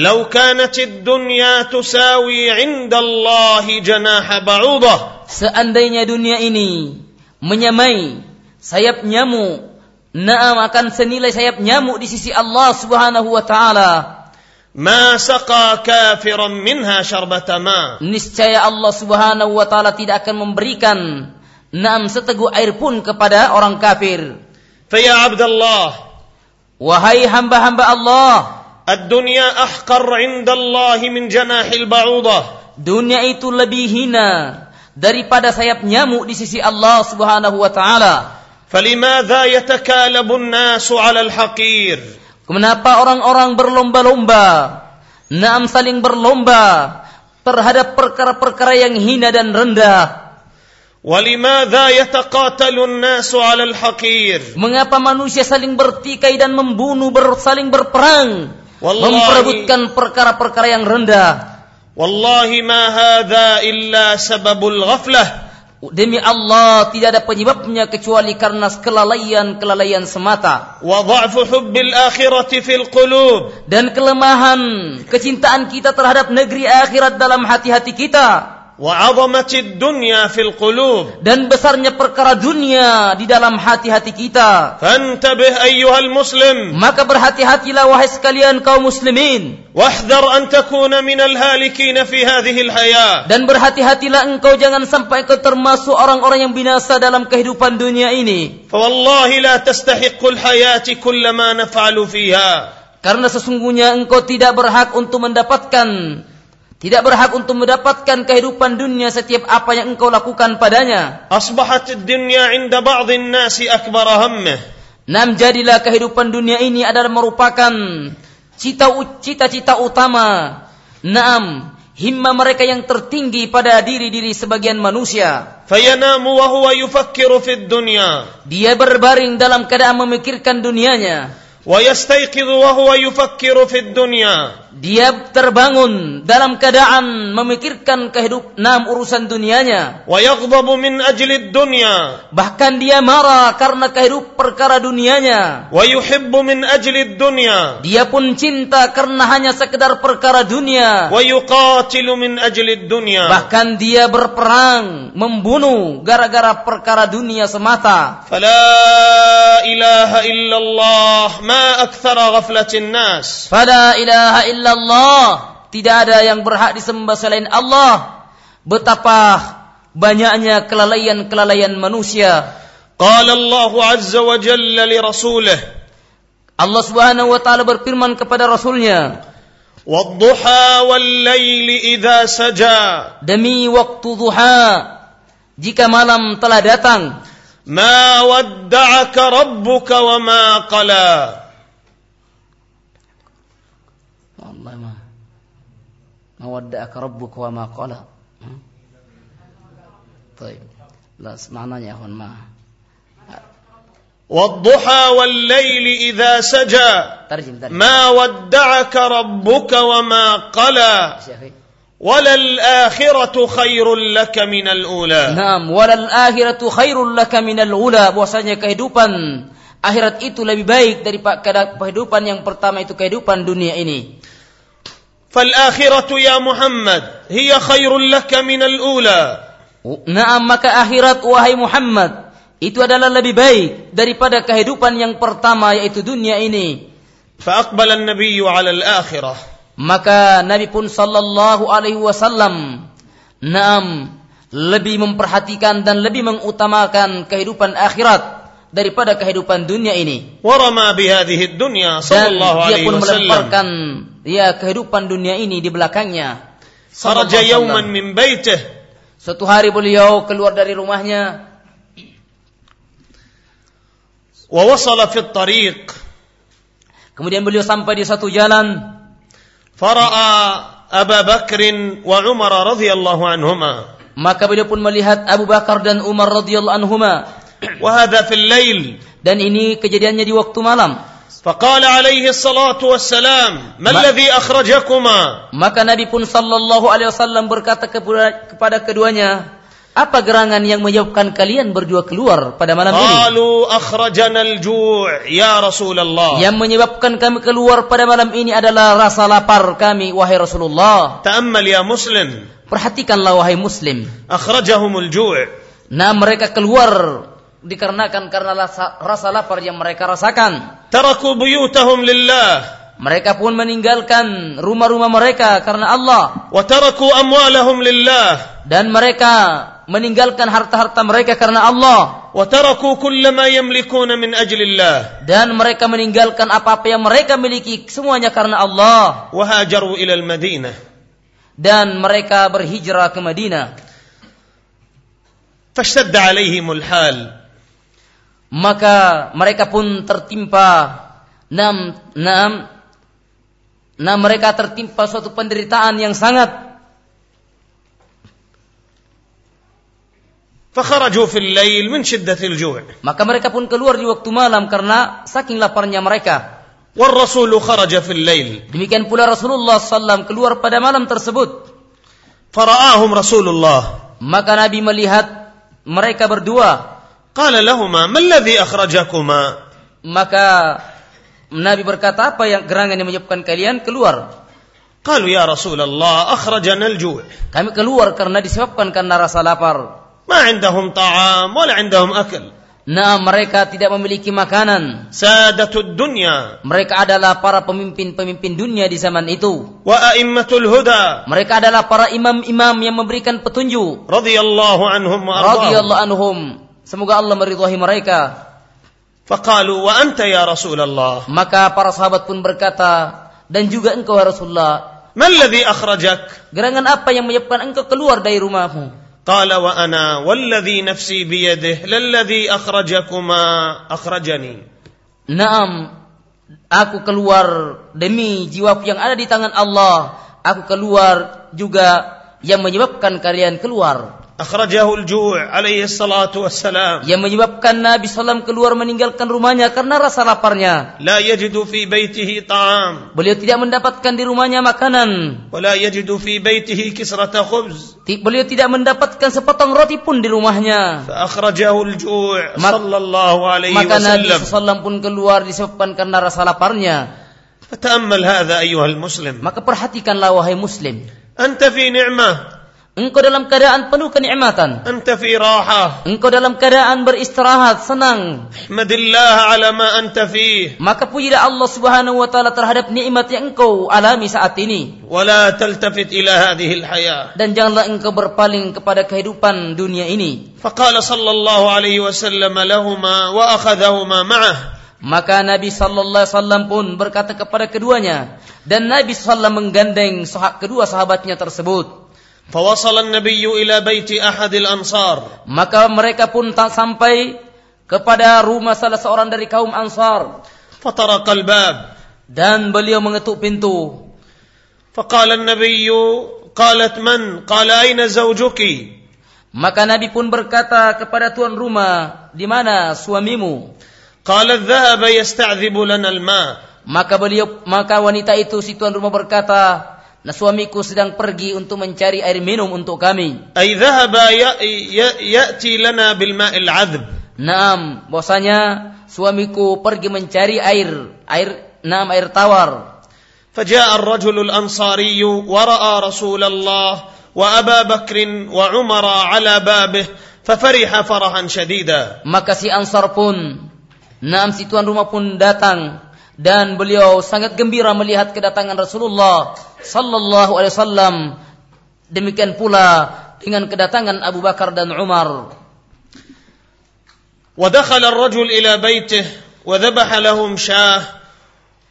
Speaker 1: Lau kanatid dunya tusawi inda Allah janaha ba'udah Seandainya dunia ini
Speaker 2: menyamai sayap nyamuk Naam akan senilai sayap nyamuk di sisi Allah Subhanahu wa taala. Ma saqa kafiran minha syarbatama. Niscaya Allah Subhanahu wa taala tidak akan memberikan Naam seteguh air
Speaker 1: pun kepada orang kafir. Faya Abdullah. Wahai hamba-hamba Allah. Ad-dunya ahqar indallahi min janahil ba'udah.
Speaker 2: Dunia itu lebih hina daripada sayap nyamuk di sisi Allah Subhanahu wa taala. Falimadha yatakalabu an-nasu 'ala al-haqir? Kenapa orang-orang berlomba-lomba? Naam saling berlomba terhadap perkara-perkara yang hina dan rendah. Mengapa manusia saling bertikai dan membunuh, saling berperang, Wallahi, memperebutkan perkara-perkara yang rendah? Wallahi ma hadha illa sababul ghaflah. Demi Allah tidak ada penyebabnya kecuali karena kelalaian-kelalaian semata. Dan kelemahan kecintaan kita terhadap negeri akhirat dalam hati-hati kita dan besarnya perkara dunia di dalam hati-hati kita maka berhati-hatilah wahai sekalian kaum muslimin dan berhati-hatilah engkau jangan sampai kau termasuk orang-orang yang binasa dalam kehidupan dunia ini karena sesungguhnya engkau tidak berhak untuk mendapatkan tidak berhak untuk mendapatkan kehidupan dunia setiap apa yang engkau lakukan padanya. Asbahat dunia inda ba'dhin nasi akbar Nam jadilah kehidupan dunia ini adalah merupakan cita-cita utama. Naam, himma mereka yang tertinggi pada diri-diri sebagian manusia.
Speaker 1: Fayanamu wa
Speaker 2: huwa yufakkiru fid dunya. Dia berbaring dalam keadaan memikirkan dunianya.
Speaker 1: Wa yastayqidhu wa huwa yufakkiru fid dunya dia terbangun dalam keadaan
Speaker 2: memikirkan kehidupan enam urusan dunianya. min ajli dunya. Bahkan dia marah karena kehidupan perkara dunianya. min ajli dunya. Dia pun cinta karena hanya sekedar perkara dunia.
Speaker 1: min ajli dunya.
Speaker 2: Bahkan dia berperang, membunuh gara-gara perkara dunia semata. Fala
Speaker 1: ilaha illallah ma akthara ghaflatin nas.
Speaker 2: Fala ilaha illallah illallah, tidak ada yang berhak disembah selain Allah. Betapa banyaknya kelalaian-kelalaian manusia.
Speaker 1: Qala Allah Azza wa Jalla li rasulih. Allah Subhanahu wa taala berfirman kepada rasulnya, "Wadduha wal laili idza saja."
Speaker 2: Demi waktu duha jika malam telah datang. Ma wadda'aka rabbuka wa ma qala. Allah mah. Mawadda'aka rabbuka wa ma qala. Baik. Hmm? Lah maknanya ahun mah.
Speaker 1: والضحى والليل إذا سجى ترجم ترجم. ما ودعك ربك وما قلى وللآخرة خير لك نعم وللآخرة
Speaker 2: خير لك من الأولى bahwasanya kehidupan akhirat itu lebih baik daripada kehidupan yang pertama itu kehidupan dunia ini
Speaker 1: فالآخرة يا محمد هي خير لك من الأولى نعم maka akhirat wahai Muhammad
Speaker 2: itu adalah lebih baik daripada kehidupan yang pertama yaitu dunia ini. فأقبل
Speaker 1: النبي على الآخرة
Speaker 2: maka Nabi pun sallallahu alaihi wasallam naam lebih memperhatikan dan lebih mengutamakan kehidupan akhirat daripada kehidupan dunia ini.
Speaker 1: Warama bihadhihi dunya sallallahu alaihi wasallam. Dia pun melemparkan
Speaker 2: wasallam ya kehidupan dunia ini di belakangnya. Saraja yauman min baitih. Suatu hari beliau keluar dari rumahnya. Wa wasala fi tariq. Kemudian beliau sampai di satu jalan. Fara'a Abu Bakr wa Umar radhiyallahu anhuma. Maka beliau pun melihat Abu Bakar dan Umar radhiyallahu anhuma. Wa hadha fil lail. Dan ini kejadiannya di waktu malam. فقال عليه الصلاة والسلام ما الذي akhrajakuma?" Maka Nabi pun sallallahu alaihi wasallam berkata kepada keduanya, "Apa gerangan yang menyebabkan kalian berdua keluar pada malam ini?" Qalu
Speaker 1: akhrajana al-ju' ya Rasulullah. Yang menyebabkan kami keluar
Speaker 2: pada malam ini adalah rasa lapar kami wahai Rasulullah. Ta'ammal ya muslim. Perhatikanlah wahai muslim. Akhrajahumul ju'. Nah mereka keluar dikarenakan karena rasa, lapar yang mereka rasakan. Taraku buyutahum lillah. Mereka pun meninggalkan rumah-rumah mereka karena Allah. Wa taraku amwalahum lillah. Dan mereka meninggalkan harta-harta mereka karena Allah. Wa taraku yamlikuna min ajlillah. Dan mereka meninggalkan apa-apa yang mereka miliki semuanya karena Allah. Wa hajaru ila al-Madinah. Dan mereka berhijrah ke Madinah. Fashtadda alaihimul hal maka mereka pun tertimpa enam enam nah mereka tertimpa suatu penderitaan yang sangat maka mereka pun keluar di waktu malam karena saking laparnya mereka demikian pula Rasulullah sallam keluar pada malam tersebut maka Nabi melihat mereka berdua Qala lahuma, "Mallazi akhrajakuma?" Maka Nabi berkata, "Apa yang gerangan yang menyebabkan kalian keluar?" Qalu ya Rasulullah, akhrajana al-ju'. Kami keluar karena disebabkan karena rasa lapar. Ma indahum ta'am wala indahum akal. Nah, mereka tidak memiliki makanan. Sadatud dunya. Mereka adalah para pemimpin-pemimpin dunia di zaman itu. Wa a'immatul huda. Mereka adalah para imam-imam yang memberikan petunjuk. Radhiyallahu anhum wa Radhiyallahu anhum. Semoga Allah meridhai mereka. Faqalu wa anta ya Rasulullah. Maka para sahabat pun berkata, dan juga engkau ya Rasulullah. Man ladzi akhrajak? Gerangan apa yang menyebabkan engkau keluar dari rumahmu?
Speaker 1: Qala wa ana walladzi nafsi yadihi lalladzi akhrajakuma akhrajani.
Speaker 2: Naam, aku keluar demi jiwaku yang ada di tangan Allah. Aku keluar juga yang menyebabkan kalian keluar akhrajahul ju' alaihi salatu wassalam yang menyebabkan Nabi SAW keluar meninggalkan rumahnya karena rasa laparnya
Speaker 1: la yajidu fi baitihi ta'am
Speaker 2: beliau tidak mendapatkan di rumahnya makanan
Speaker 1: wala yajidu fi baitihi kisrata khubz
Speaker 2: beliau tidak mendapatkan sepotong roti pun di rumahnya fa
Speaker 1: akhrajahul ju' sallallahu alaihi wasallam maka Nabi
Speaker 2: SAW pun keluar disebabkan karena rasa laparnya فتأمل hadha أيها muslim maka perhatikanlah wahai muslim anta fi ni'mah Engkau dalam keadaan penuh kenikmatan. Anta fi raha. Engkau dalam keadaan beristirahat, senang. Ahmadillah ala ma anta fi. Maka pujilah Allah Subhanahu wa taala terhadap nikmat yang engkau alami saat ini.
Speaker 1: Wala taltafit ila hadhihi al Dan janganlah engkau berpaling kepada kehidupan
Speaker 2: dunia ini.
Speaker 1: Faqala sallallahu alaihi wasallam lahumā wa akhadhahumā ma'ah.
Speaker 2: Maka Nabi sallallahu alaihi wasallam pun berkata kepada keduanya dan Nabi sallallahu menggandeng kedua sahabatnya tersebut. Fawasal nabiyyu ila baiti ahadil ansar. Maka mereka pun tak sampai kepada rumah salah seorang dari kaum ansar. Fatarakal bab. Dan beliau mengetuk pintu. Faqala
Speaker 1: nabiyyu qalat man? Qala
Speaker 2: aina zawjuki? Maka Nabi pun berkata kepada tuan rumah, di mana suamimu? Qala dhahaba yasta'dhibu lana al-ma. Maka beliau maka wanita itu si tuan rumah berkata, Nah suamiku sedang pergi untuk mencari air minum
Speaker 1: untuk kami. Ay dhahaba ya, ya, ya'ti lana bil ma'il Naam,
Speaker 2: bahwasanya suamiku pergi mencari air, air naam air tawar.
Speaker 1: Faja'a ar-rajul al-ansari wa ra'a Rasulullah wa Aba Bakr wa Umar 'ala babih fafariha farahan shadida. Maka si
Speaker 2: Ansar pun, naam si tuan rumah pun datang dan beliau sangat gembira melihat kedatangan Rasulullah sallallahu alaihi wasallam demikian pula dengan kedatangan Abu Bakar dan Umar
Speaker 1: ودخل الرجل إلى بيته وذبح لهم شاه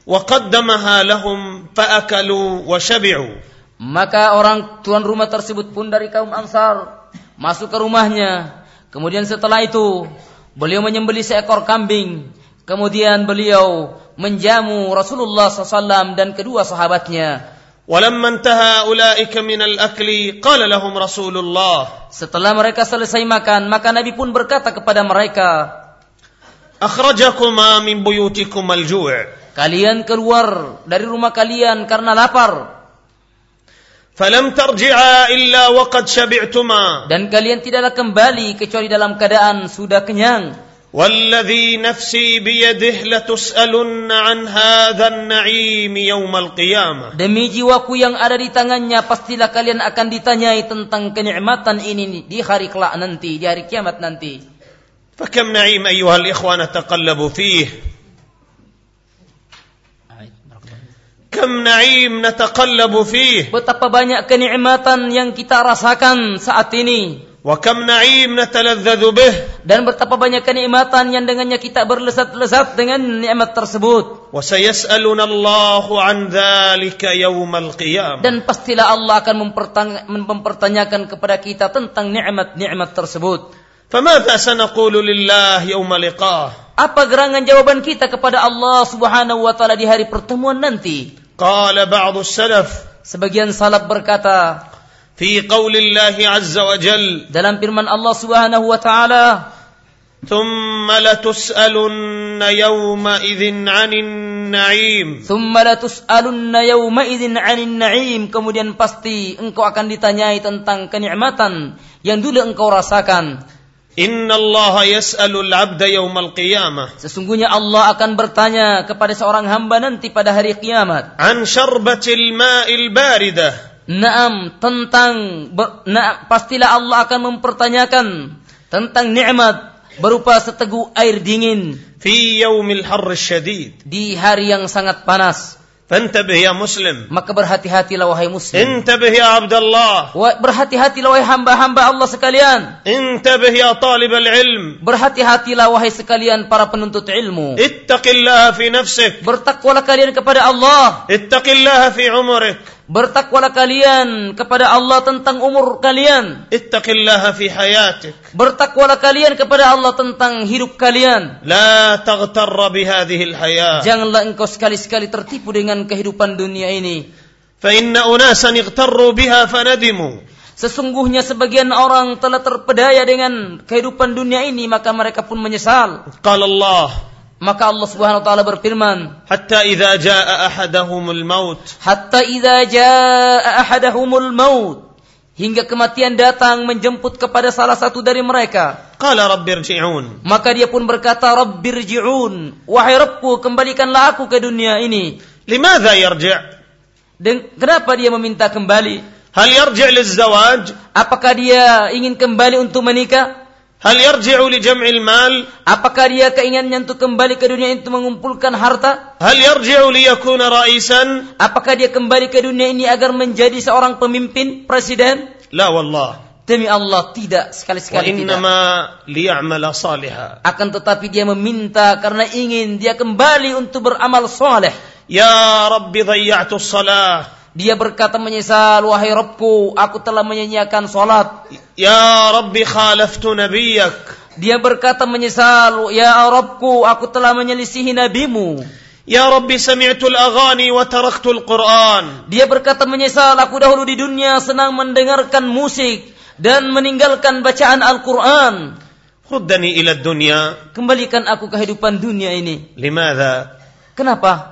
Speaker 1: وقدمها لهم فأكلوا وشبعوا maka orang tuan rumah tersebut
Speaker 2: pun dari kaum Ansar masuk ke rumahnya kemudian setelah itu beliau menyembelih seekor kambing Kemudian beliau menjamu Rasulullah SAW dan kedua sahabatnya.
Speaker 1: ولما انتهى أولئك من الأكل قال
Speaker 2: لهم رسول الله Setelah mereka selesai makan, maka Nabi pun berkata kepada mereka, أخرجكما من بيوتكم الجوع Kalian keluar dari rumah kalian karena lapar. فلم ترجعا إلا وقد
Speaker 1: شبعتما Dan kalian tidaklah kembali kecuali dalam keadaan
Speaker 2: sudah kenyang.
Speaker 1: والذي نفسي بيده لتسألن عن هذا النعيم يوم القيامة Demi jiwaku yang ada di tangannya pastilah kalian akan ditanyai
Speaker 2: tentang kenikmatan ini di hari kelak nanti di hari kiamat nanti
Speaker 1: فكم نعيم أيها الإخوة نتقلب فيه كم
Speaker 2: نعيم نتقلب فيه. Betapa banyak kenikmatan yang kita rasakan saat ini. Wa na'im bih. Dan betapa banyak kenikmatan yang dengannya kita berlezat-lezat dengan nikmat tersebut. Wa sayas'aluna an
Speaker 1: dzalika Dan
Speaker 2: pastilah Allah akan mempertanyakan kepada kita tentang nikmat-nikmat tersebut. apa gerangan jawaban kita kepada Allah Subhanahu wa taala di hari pertemuan nanti qala salaf sebagian salaf berkata
Speaker 1: في قول الله عز وجل dalam firman Allah Subhanahu wa taala ثم لتسألن يومئذ عن النعيم ثم
Speaker 2: لتسألن يومئذ عن النعيم kemudian pasti engkau akan ditanyai tentang kenikmatan yang dulu engkau rasakan
Speaker 1: Inna Allah yas'alul abda yawmal qiyamah.
Speaker 2: Sesungguhnya Allah akan bertanya kepada seorang hamba nanti pada hari kiamat. عن شربة الماء الباردة. Naam tentang na, pastilah Allah akan mempertanyakan tentang nikmat berupa seteguk air dingin fi yaumil harr syadid di hari yang sangat panas فانتبه ya Muslim. maka berhati-hatilah wahai muslim انتبه ya Abdullah. berhati-hatilah wahai hamba-hamba Allah sekalian ya Talib al-ilm. berhati-hatilah wahai sekalian para penuntut ilmu اتق fi nafsik. bertakwalah kalian kepada Allah اتق fi في Bertakwalah kalian kepada Allah tentang umur kalian. Ittaqillaha fi hayatik. Bertakwalah kalian kepada Allah tentang hidup kalian. La taghtarra bihadhihi hayat. Janganlah engkau sekali-sekali tertipu dengan kehidupan dunia ini. Fa inna unasan ightarru biha fanadimu. Sesungguhnya sebagian orang telah terpedaya dengan kehidupan dunia ini maka mereka pun menyesal. Qala Allah maka Allah Subhanahu wa taala berfirman,
Speaker 1: "Hatta idza jaa
Speaker 2: ahadahumul maut." Hatta idza jaa ahadahumul maut. Hingga kematian datang menjemput kepada salah satu dari mereka. Qala rabbirji'un. Maka dia pun berkata, "Rabbirji'un." Wahai Rabbku, kembalikanlah aku ke dunia ini. Limadza yarji'? Dan kenapa dia meminta kembali? Hal yarji' lizawaj? Apakah dia ingin kembali untuk menikah? Hal yarji'u li jam'il mal? Apakah dia keinginannya untuk kembali ke dunia itu mengumpulkan harta? Hal yarji'u li yakuna ra'isan? Apakah dia kembali ke dunia ini agar menjadi seorang pemimpin, presiden? La wallah. Demi Allah tidak sekali-sekali tidak. liya'mala salihah. Akan tetapi dia meminta karena ingin dia kembali untuk beramal saleh. Ya Rabbi dhayya'tu salah. Dia berkata menyesal, wahai Rabbku, aku telah menyanyiakan solat. Ya Rabbi khalaftu nabiyak. Dia berkata menyesal, ya Rabbku, aku telah menyelisihi nabimu. Ya Rabbi sami'tu al-aghani wa taraktu al-Qur'an. Dia berkata menyesal, aku dahulu di dunia senang mendengarkan musik dan meninggalkan bacaan Al-Qur'an. Ruddani ila dunya. Kembalikan aku kehidupan dunia ini. Limadha? Kenapa?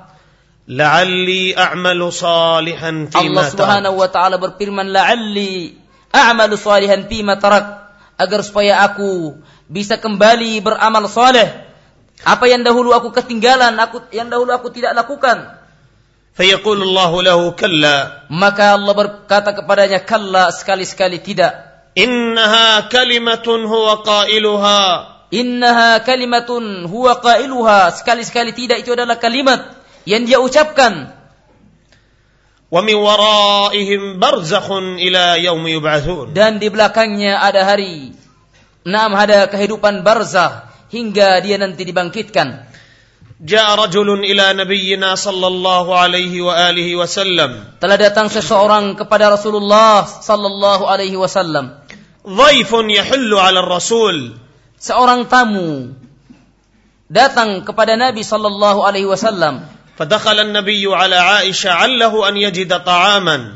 Speaker 1: La'alli a'malu salihan fima Allah Subhanahu
Speaker 2: wa taala berfirman la'alli a'malu salihan fima tarak agar supaya aku bisa kembali beramal saleh apa yang dahulu aku ketinggalan aku yang dahulu aku tidak lakukan Fayaqulu Allah lahu kalla maka Allah berkata kepadanya kalla sekali-sekali tidak Innaha kalimatun huwa qailuha Innaha kalimatun huwa qailuha sekali-sekali tidak itu adalah kalimat yang dia ucapkan. Dan di belakangnya ada hari. Naam ada kehidupan barzah hingga dia nanti dibangkitkan.
Speaker 1: Ja'a rajulun ila nabiyyina sallallahu alaihi wasallam.
Speaker 2: Telah datang seseorang kepada Rasulullah sallallahu alaihi wasallam. Dhaifun yahillu 'ala rasul. Seorang tamu datang kepada Nabi sallallahu alaihi wasallam.
Speaker 1: Fadakhala an-nabiy ala Aisyah allahu an yajida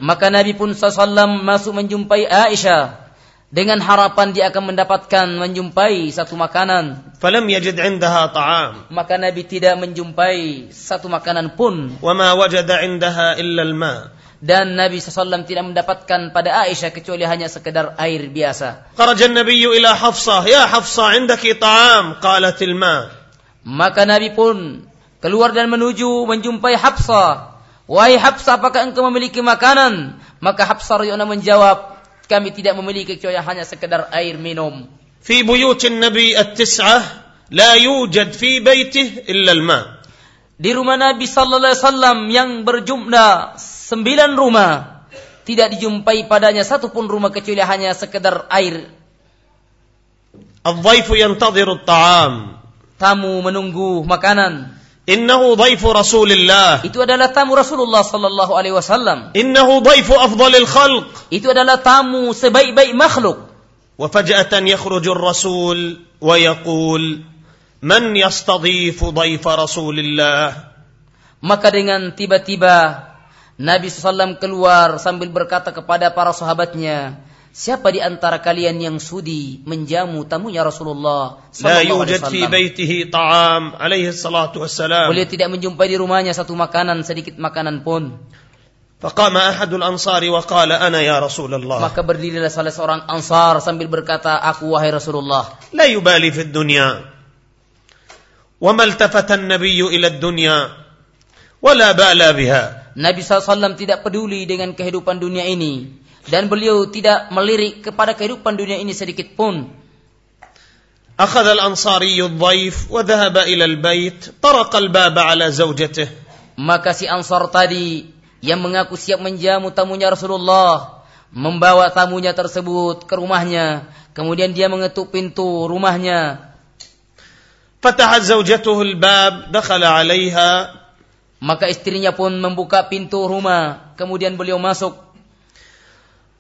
Speaker 2: Maka Nabi pun sallallahu masuk menjumpai Aisyah dengan harapan dia akan mendapatkan menjumpai satu makanan. فلم يجد عندها طعام. Maka Nabi tidak menjumpai satu makanan pun. وما وجد
Speaker 1: عندها إلا الماء.
Speaker 2: dan Nabi SAW tidak mendapatkan pada Aisyah kecuali hanya sekedar air biasa.
Speaker 1: Kharaja Nabi ila Hafsah, ya Hafsah, indaki ta'am, qalat
Speaker 2: الماء. Maka Nabi pun keluar dan menuju menjumpai Habsah. Wahai Habsah, apakah engkau memiliki makanan? Maka Habsah Rayona menjawab, kami tidak memiliki kecuali hanya sekedar air minum.
Speaker 1: Fi buyutin Nabi at-tis'ah la yujad fi baitih illa al-ma. Di rumah Nabi sallallahu alaihi wasallam yang
Speaker 2: berjumlah sembilan rumah tidak dijumpai padanya satupun rumah kecuali hanya sekedar air.
Speaker 1: Al-dhaifu yantadhiru at-ta'am.
Speaker 2: Tamu menunggu makanan. إنه ضيف رسول الله. Itu adalah tamu Rasulullah sallallahu alaihi wasallam. إنه ضيف أفضل الخلق. Itu adalah tamu sebaik-baik
Speaker 1: makhluk. وفجأة يخرج الرسول ويقول: من يستضيف ضيف رسول الله؟ Maka dengan tiba-tiba
Speaker 2: Nabi SAW keluar sambil berkata kepada para sahabatnya, Siapa di antara kalian yang sudi menjamu tamunya Rasulullah sallallahu yujad Beliau tidak menjumpai di rumahnya satu makanan, sedikit makanan pun. فقام أحد الأنصار وقال أنا يا رسول الله maka berdirilah salah seorang ansar sambil berkata aku wahai Rasulullah
Speaker 1: لا يبالي في الدنيا وما التفت النبي إلى الدنيا ولا بألا بها
Speaker 2: Nabi SAW tidak peduli dengan kehidupan dunia ini dan beliau tidak melirik
Speaker 1: kepada kehidupan dunia ini sedikit pun. أخذ الأنصاري الضيف وذهب إلى البيت طرق الباب على زوجته maka si Ansar
Speaker 2: tadi yang mengaku siap menjamu tamunya Rasulullah membawa tamunya tersebut ke rumahnya kemudian dia mengetuk pintu rumahnya
Speaker 1: فتحت زوجته الباب دخل عليها
Speaker 2: maka istrinya pun membuka pintu rumah kemudian beliau masuk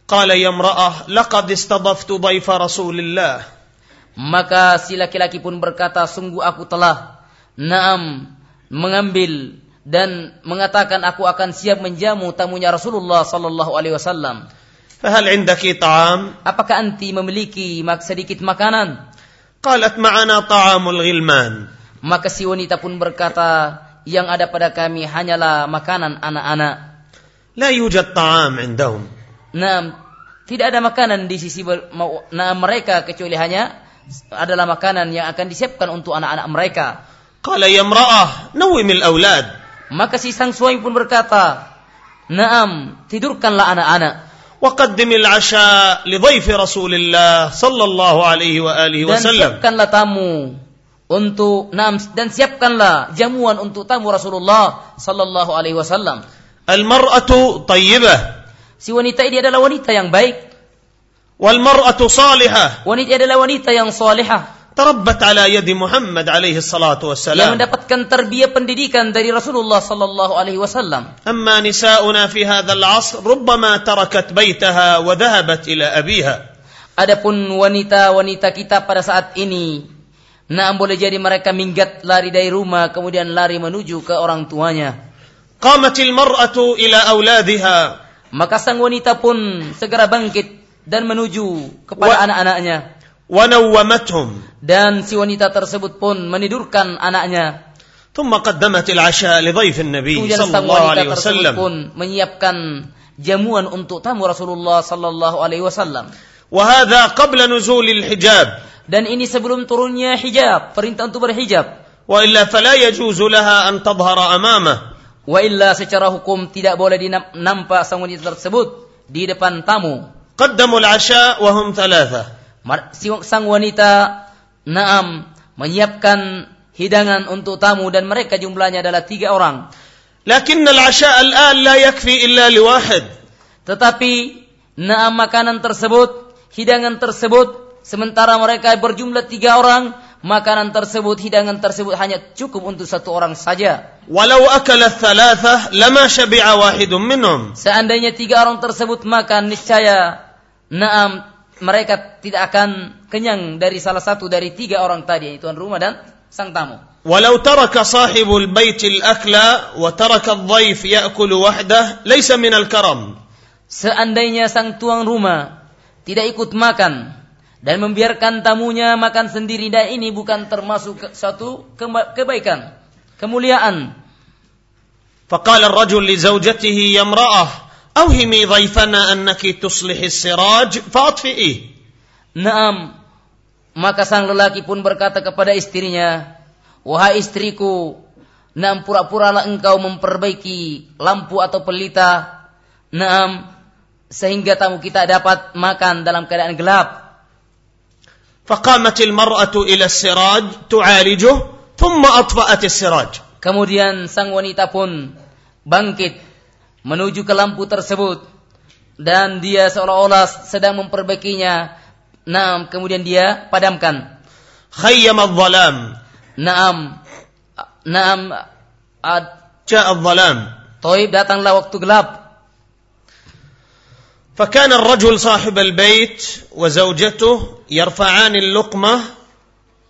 Speaker 2: Qala
Speaker 1: "Ya mraah, laqad istadaftu ضيف Rasulillah.
Speaker 2: maka si laki-laki pun berkata sungguh aku telah naam mengambil dan mengatakan aku akan siap menjamu tamunya Rasulullah sallallahu alaihi wasallam
Speaker 1: Hal indaki ta'am?
Speaker 2: apakah anti memiliki mak sedikit makanan
Speaker 1: qalat ma'ana ta'amul ghilman
Speaker 2: maka si wanita pun berkata yang ada pada kami hanyalah makanan
Speaker 1: anak-anak la yujad ta'am indahum
Speaker 2: Nah, tidak ada makanan di sisi nah, mereka kecuali hanya adalah makanan yang akan disiapkan untuk anak-anak mereka. Qala ya imra'ah, nawimil aulad. Maka si sang suami pun berkata, "Naam, tidurkanlah anak-anak." وقدم العشاء
Speaker 1: لضيف رسول الله صلى الله عليه وآله وسلم. Dan
Speaker 2: siapkanlah tamu untuk nam dan siapkanlah jamuan untuk tamu Rasulullah sallallahu alaihi wasallam. Al-mar'atu tayyibah. Si wanita ini adalah wanita yang baik. Wal mar'atu
Speaker 1: salihah.
Speaker 2: Wanita adalah wanita yang salihah. تربت على يد محمد
Speaker 1: عليه الصلاة والسلام yang
Speaker 2: mendapatkan terbiah pendidikan dari Rasulullah sallallahu alaihi wasallam
Speaker 1: أما نساؤنا في هذا العصر ربما تركت بيتها وذهبت إلى أبيها
Speaker 2: Adapun wanita-wanita kita pada saat ini Nah boleh jadi mereka minggat lari dari rumah kemudian lari menuju ke orang tuanya. Qamatil mar'atu ila auladiha maka sang wanita pun segera bangkit dan menuju kepada anak-anaknya. Dan si wanita tersebut pun menidurkan anaknya.
Speaker 1: ثم قدمت العشاء لضيف النبي صلى الله عليه وسلم pun
Speaker 2: menyiapkan jamuan untuk tamu Rasulullah sallallahu alaihi wasallam. وهذا قبل نزول الحجاب. Dan ini sebelum turunnya hijab, perintah untuk berhijab. وإلا فلا يجوز لها أن تظهر أمامه Wa illa secara hukum tidak boleh nampak sang wanita tersebut di depan tamu. Qaddamul asya wa hum thalatha. Sang wanita Naam menyiapkan hidangan untuk tamu dan mereka jumlahnya adalah tiga orang.
Speaker 1: Lakin al-asha al-an la yakfi illa liwahid.
Speaker 2: Tetapi naam makanan tersebut, hidangan tersebut, sementara mereka berjumlah tiga orang, makanan tersebut, hidangan tersebut hanya cukup untuk satu orang saja.
Speaker 1: Walau akala thalatha, lama syabi'a wahidun minhum.
Speaker 2: Seandainya tiga orang tersebut makan, niscaya naam mereka tidak akan kenyang dari salah satu dari tiga orang tadi, yaitu tuan rumah dan sang tamu.
Speaker 1: Walau taraka sahibul baitil akla wa taraka dhaif ya'kulu wahdah, laysa minal karam.
Speaker 2: Seandainya sang tuan rumah tidak ikut makan, dan membiarkan tamunya makan sendiri dan ini bukan termasuk satu kebaikan,
Speaker 1: kemuliaan. فقال الرجل لزوجته يا امرأة أوهمي ضيفنا أنك تصلح siraj, فأطفئيه. Naam.
Speaker 2: Maka sang lelaki pun berkata kepada istrinya, "Wahai istriku, Naam pura-puralah engkau memperbaiki lampu atau pelita. Naam sehingga tamu kita dapat makan dalam keadaan gelap.
Speaker 1: فقامت المرأة إلى السراج تعالجه
Speaker 2: ثم أطفأت السراج Kemudian sang wanita pun bangkit menuju ke lampu tersebut dan dia seolah-olah sedang memperbaikinya. Naam, kemudian dia padamkan. Khayyam adh-dhalam. Naam. Naam. Ad. Ja'a adh-dhalam. Toib datanglah
Speaker 1: waktu gelap. فكان الرجل صاحب البيت وزوجته يرفعان اللقمة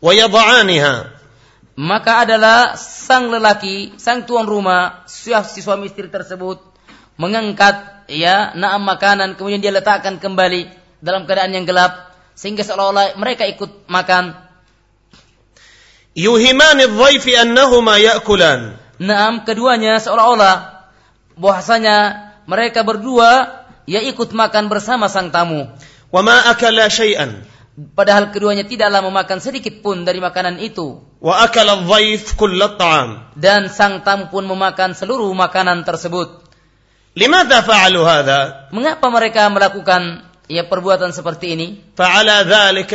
Speaker 1: ويضعانها
Speaker 2: maka adalah sang lelaki,
Speaker 1: sang tuan rumah, si suami istri tersebut
Speaker 2: mengangkat ya naam makanan kemudian dia letakkan kembali dalam keadaan yang gelap sehingga seolah-olah mereka ikut makan.
Speaker 1: Yuhiman dhaifi annahuma ya'kulan. Naam keduanya seolah-olah
Speaker 2: bahwasanya mereka berdua ia ikut makan bersama sang tamu.
Speaker 1: Wa ma akala syai'an. Padahal
Speaker 2: keduanya tidaklah memakan sedikit pun dari makanan itu. Wa akala dhaif ta'am. Dan sang tamu pun memakan seluruh makanan tersebut. Limadha fa'alu hadha? Mengapa mereka melakukan ya perbuatan seperti ini? Fa'ala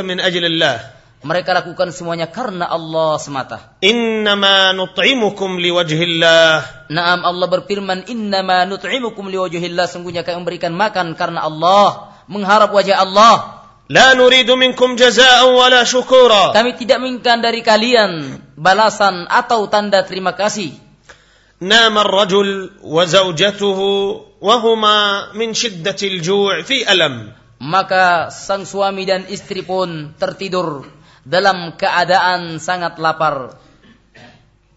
Speaker 2: min ajli Allah. Mereka lakukan semuanya karena Allah semata. Innama nut'imukum liwajhillah. Naam Allah berfirman, Innama nut'imukum liwajhillah. Sungguhnya kami memberikan makan karena Allah. Mengharap wajah Allah.
Speaker 1: La nuridu minkum jaza'an wala syukura. Kami
Speaker 2: tidak menginginkan dari kalian
Speaker 1: balasan atau tanda terima kasih. نام الرجل وزوجته وهما من شدة الجوع في ألم. Maka
Speaker 2: sang suami dan istri pun tertidur dalam keadaan sangat lapar.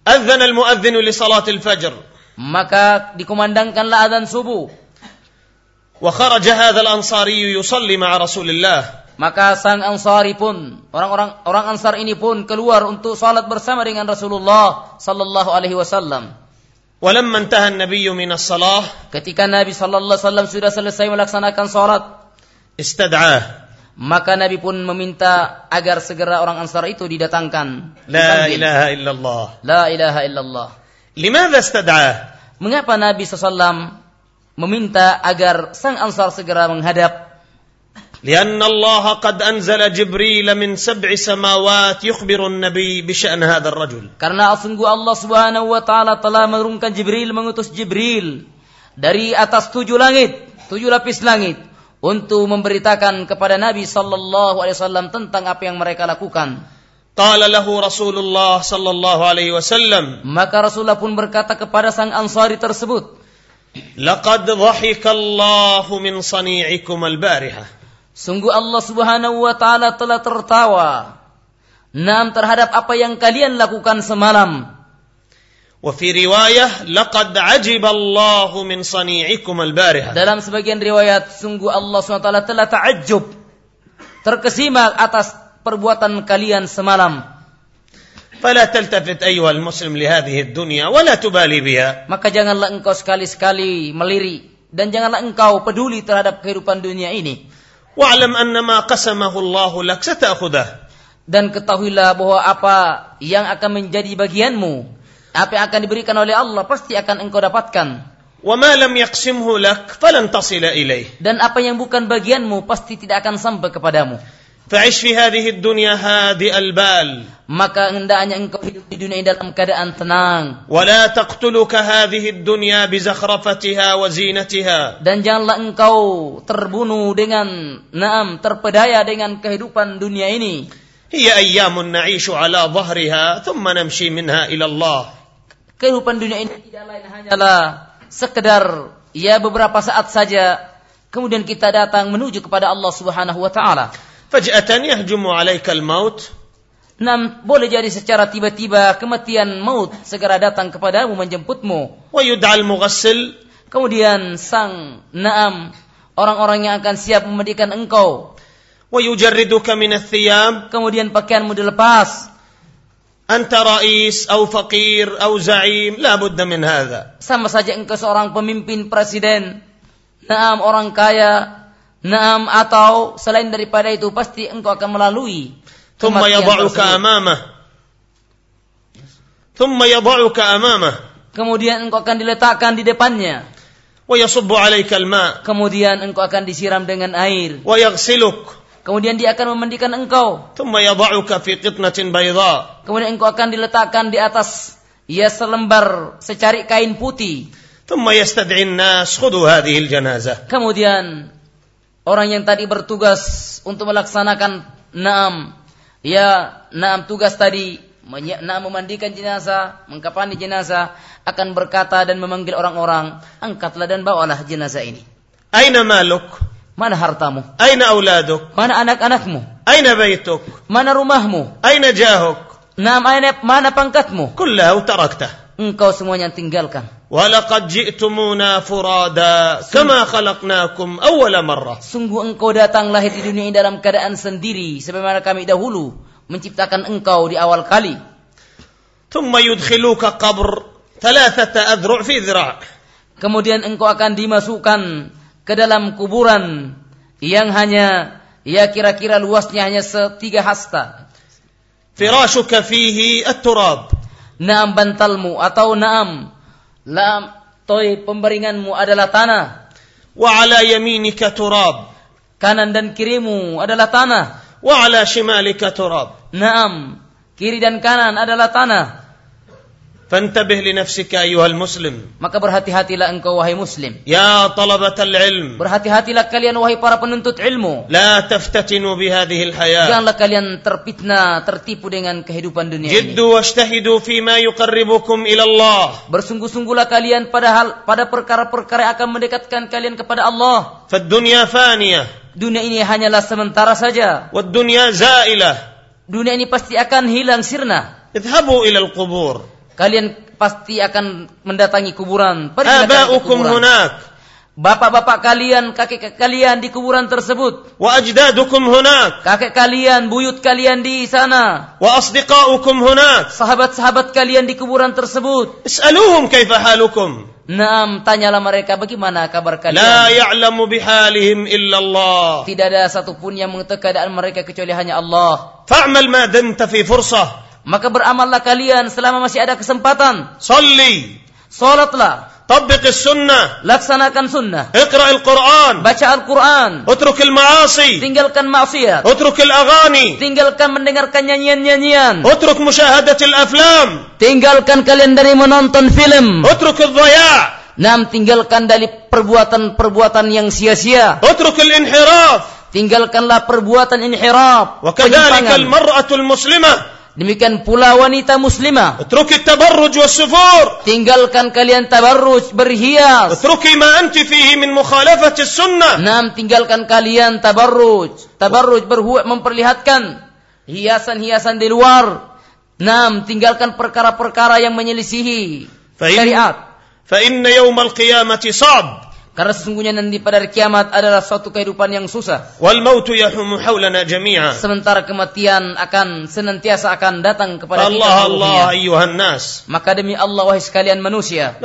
Speaker 1: Azan al-muadzin li salatil fajr. Maka dikumandangkanlah adzan subuh. Wa kharaja hadzal ansari yusalli ma'a Rasulillah.
Speaker 2: Maka sang Ansari pun, orang-orang orang Ansar ini pun keluar untuk salat bersama dengan Rasulullah sallallahu alaihi wasallam.
Speaker 1: ولما انتهى النبي من
Speaker 2: الصلاة ketika Nabi sallallahu alaihi wasallam sudah selesai melaksanakan salat
Speaker 1: istad'ah
Speaker 2: maka Nabi pun meminta agar segera orang Ansar itu didatangkan.
Speaker 1: La ilaha illallah.
Speaker 2: La ilaha illallah.
Speaker 1: Limadha istad'ah?
Speaker 2: Mengapa Nabi SAW meminta agar sang Ansar segera menghadap?
Speaker 1: لأن الله قد أنزل جبريل من سبع سماوات يخبر النبي بشأن هذا الرجل. Karena sungguh Allah Subhanahu wa taala telah menurunkan Jibril mengutus Jibril
Speaker 2: dari atas tujuh langit, tujuh lapis langit untuk memberitakan kepada Nabi sallallahu alaihi wasallam tentang apa yang mereka lakukan.
Speaker 1: Qala lahu Rasulullah sallallahu alaihi wasallam. Maka Rasulullah pun berkata kepada sang Ansari tersebut, "Laqad dhahikallahu min sani'ikum al-barihah." Sungguh Allah
Speaker 2: Subhanahu wa taala telah tertawa Nam terhadap apa yang kalian lakukan semalam.
Speaker 1: وفي رواية لقد عجب الله من صنيعكم البارحة dalam sebagian riwayat sungguh Allah SWT telah ta'ajjub
Speaker 2: terkesima atas perbuatan kalian semalam
Speaker 1: فلا تلتفت أيها المسلم لهذه الدنيا ولا تبالي بها
Speaker 2: maka janganlah engkau sekali-sekali meliri dan janganlah engkau peduli terhadap kehidupan dunia ini wa'lam anna ma
Speaker 1: qasamahu Allah lak sata'khudah
Speaker 2: dan ketahuilah bahwa apa yang akan menjadi bagianmu apa yang akan diberikan oleh Allah pasti akan engkau dapatkan. وما لم يقسمه لك فلن تصل إليه dan apa yang bukan bagianmu pasti tidak akan sampai
Speaker 1: kepadamu فعش في هذه الدنيا هادئ البال maka hendaknya engkau hidup di dunia dalam keadaan tenang ولا تقتلك هذه الدنيا بزخرفتها وزينتها
Speaker 2: dan janganlah engkau terbunuh dengan naam
Speaker 1: terpedaya dengan kehidupan dunia ini هي أيام نعيش على ظهرها ثم نمشي منها إلى الله kehidupan dunia ini tidak lain hanyalah sekedar
Speaker 2: ya beberapa saat saja kemudian kita datang menuju kepada Allah Subhanahu wa taala
Speaker 1: faj'atan yahjumu 'alaika al-maut
Speaker 2: Nam, boleh jadi secara tiba-tiba kematian maut segera datang kepadamu menjemputmu. Wa yud'al mughassil. Kemudian sang naam orang-orang yang akan siap memandikan engkau.
Speaker 1: Wa yujarriduka min Kemudian pakaianmu dilepas. أنت رئيس أو فقير أو زعيم لا بد من هذا
Speaker 2: sama saja engkau seorang pemimpin presiden naam orang kaya naam atau selain daripada itu pasti engkau akan melalui
Speaker 1: ثم يضعك أمامه ثم يضعك أمامه
Speaker 2: kemudian engkau akan diletakkan di depannya ويصب عليك الماء kemudian engkau akan disiram dengan air ويغسلك Kemudian dia akan memandikan engkau. Kemudian engkau akan diletakkan di atas ia selembar secari kain putih. Kemudian orang yang tadi bertugas untuk melaksanakan naam, ya naam tugas tadi, naam memandikan jenazah, mengkapani jenazah, akan berkata dan memanggil orang-orang, angkatlah dan bawalah jenazah ini. Aina maluk? Mana hartamu? Aina auladuk? Mana anak-anakmu? Aina baituk? Mana rumahmu? Aina jahuk? Nam aina mana pangkatmu? Kullahu tarakta. Engkau semuanya tinggalkan.
Speaker 1: Walaqad ji'tumuna furada kama khalaqnakum awwala marrah.
Speaker 2: Sungguh engkau datang lahir di dunia ini dalam keadaan sendiri sebagaimana kami dahulu menciptakan engkau di awal kali. Thumma yudkhiluka qabr thalathata adru' fi dhira'. Kemudian engkau akan dimasukkan ke dalam kuburan yang hanya ya kira-kira luasnya hanya setiga hasta.
Speaker 1: Firashuka fihi at-turab.
Speaker 2: Naam bantalmu atau naam lam toy pemberinganmu adalah tanah. Wa ala yaminika turab. Kanan dan kirimu adalah tanah. Wa ala shimalika turab. Naam, kiri dan kanan adalah
Speaker 1: tanah. فانتبه لنفسك أيها المسلم
Speaker 2: maka berhati-hatilah engkau wahai
Speaker 1: muslim يا طلبة العلم berhati-hatilah kalian wahai para penuntut ilmu لا تفتتنوا بهذه الحياة janganlah
Speaker 2: kalian terpitna tertipu dengan kehidupan dunia ini
Speaker 1: جدوا واجتهدوا فيما يقربكم إلى الله
Speaker 2: bersungguh-sungguhlah kalian pada hal pada perkara-perkara yang akan mendekatkan kalian kepada Allah فالدنيا فانية dunia ini hanyalah sementara saja والدنيا زائلة dunia ini pasti akan hilang sirna اذهبوا إلى القبور Kalian pasti akan mendatangi kuburan. Abaukum hunak. Bapak-bapak kalian, kakek kalian di kuburan tersebut. Wa ajdadukum hunak. Kakek kalian, buyut kalian di sana. Wa asdiqaukum hunak. Sahabat-sahabat kalian di kuburan tersebut. Is'aluhum kaifa halukum. Naam, tanyalah mereka bagaimana kabar kalian. La
Speaker 1: ya'lamu bihalihim illa Allah. Tidak ada satupun yang
Speaker 2: mengetahui keadaan mereka kecuali hanya Allah. Fa'mal ma danta fi fursah. Maka beramallah kalian selama masih ada kesempatan. Salli. Salatlah. طبق sunnah, laksanakan sunnah al quran, baca Al-Quran utruk al maasi, tinggalkan maasiat, utruk al agani, tinggalkan mendengarkan nyanyian-nyanyian utruk اترك al الأفلام tinggalkan kalian dari menonton film اترك الضياع Nam tinggalkan dari perbuatan-perbuatan yang sia-sia. utruk al inhiraf, tinggalkanlah perbuatan inhiraf. وكذلك المرأة المسلمة Demikian pula wanita muslimah. Tinggalkan kalian tabarruj berhias. Nam tinggalkan kalian tabarruj. Tabarruj berhuat memperlihatkan hiasan-hiasan di luar. Nam tinggalkan perkara-perkara yang menyelisihi syariat. Fa inna yawmal qiyamati sab. Karena sesungguhnya nanti pada kiamat adalah suatu kehidupan yang susah. Wal Sementara kematian akan senantiasa akan datang kepada Allah, kita Allah nas. Maka demi Allah wahai sekalian manusia.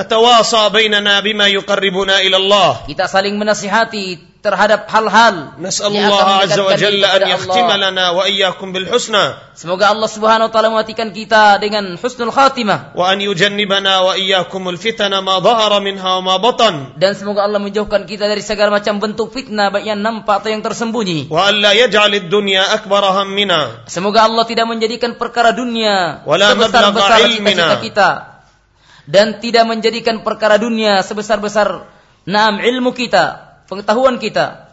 Speaker 2: Kita saling menasihati terhadap hal-hal azza wa jalla an
Speaker 1: lana wa iyyakum bil husna
Speaker 2: Semoga Allah Subhanahu wa taala mematikan kita dengan
Speaker 1: husnul khatimah wa an yujannibana wa fitana ma dhahara minha wa ma batan dan semoga Allah menjauhkan kita
Speaker 2: dari segala macam bentuk fitnah baik yang nampak atau yang tersembunyi
Speaker 1: wa dunya hammina
Speaker 2: Semoga Allah tidak menjadikan perkara dunia sebesar-besar cita-cita kita dan tidak menjadikan perkara dunia sebesar-besar naam ilmu kita pengetahuan
Speaker 1: kita.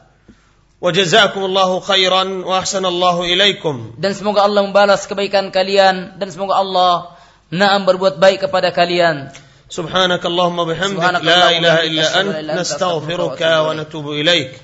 Speaker 1: Wajazakumullahu khairan wa ahsanallahu ilaikum. Dan semoga Allah
Speaker 2: membalas kebaikan kalian dan semoga Allah na'am berbuat baik kepada kalian. Subhanakallahumma bihamdika la ilaha illa ant nastaghfiruka wa
Speaker 1: natubu ilaik.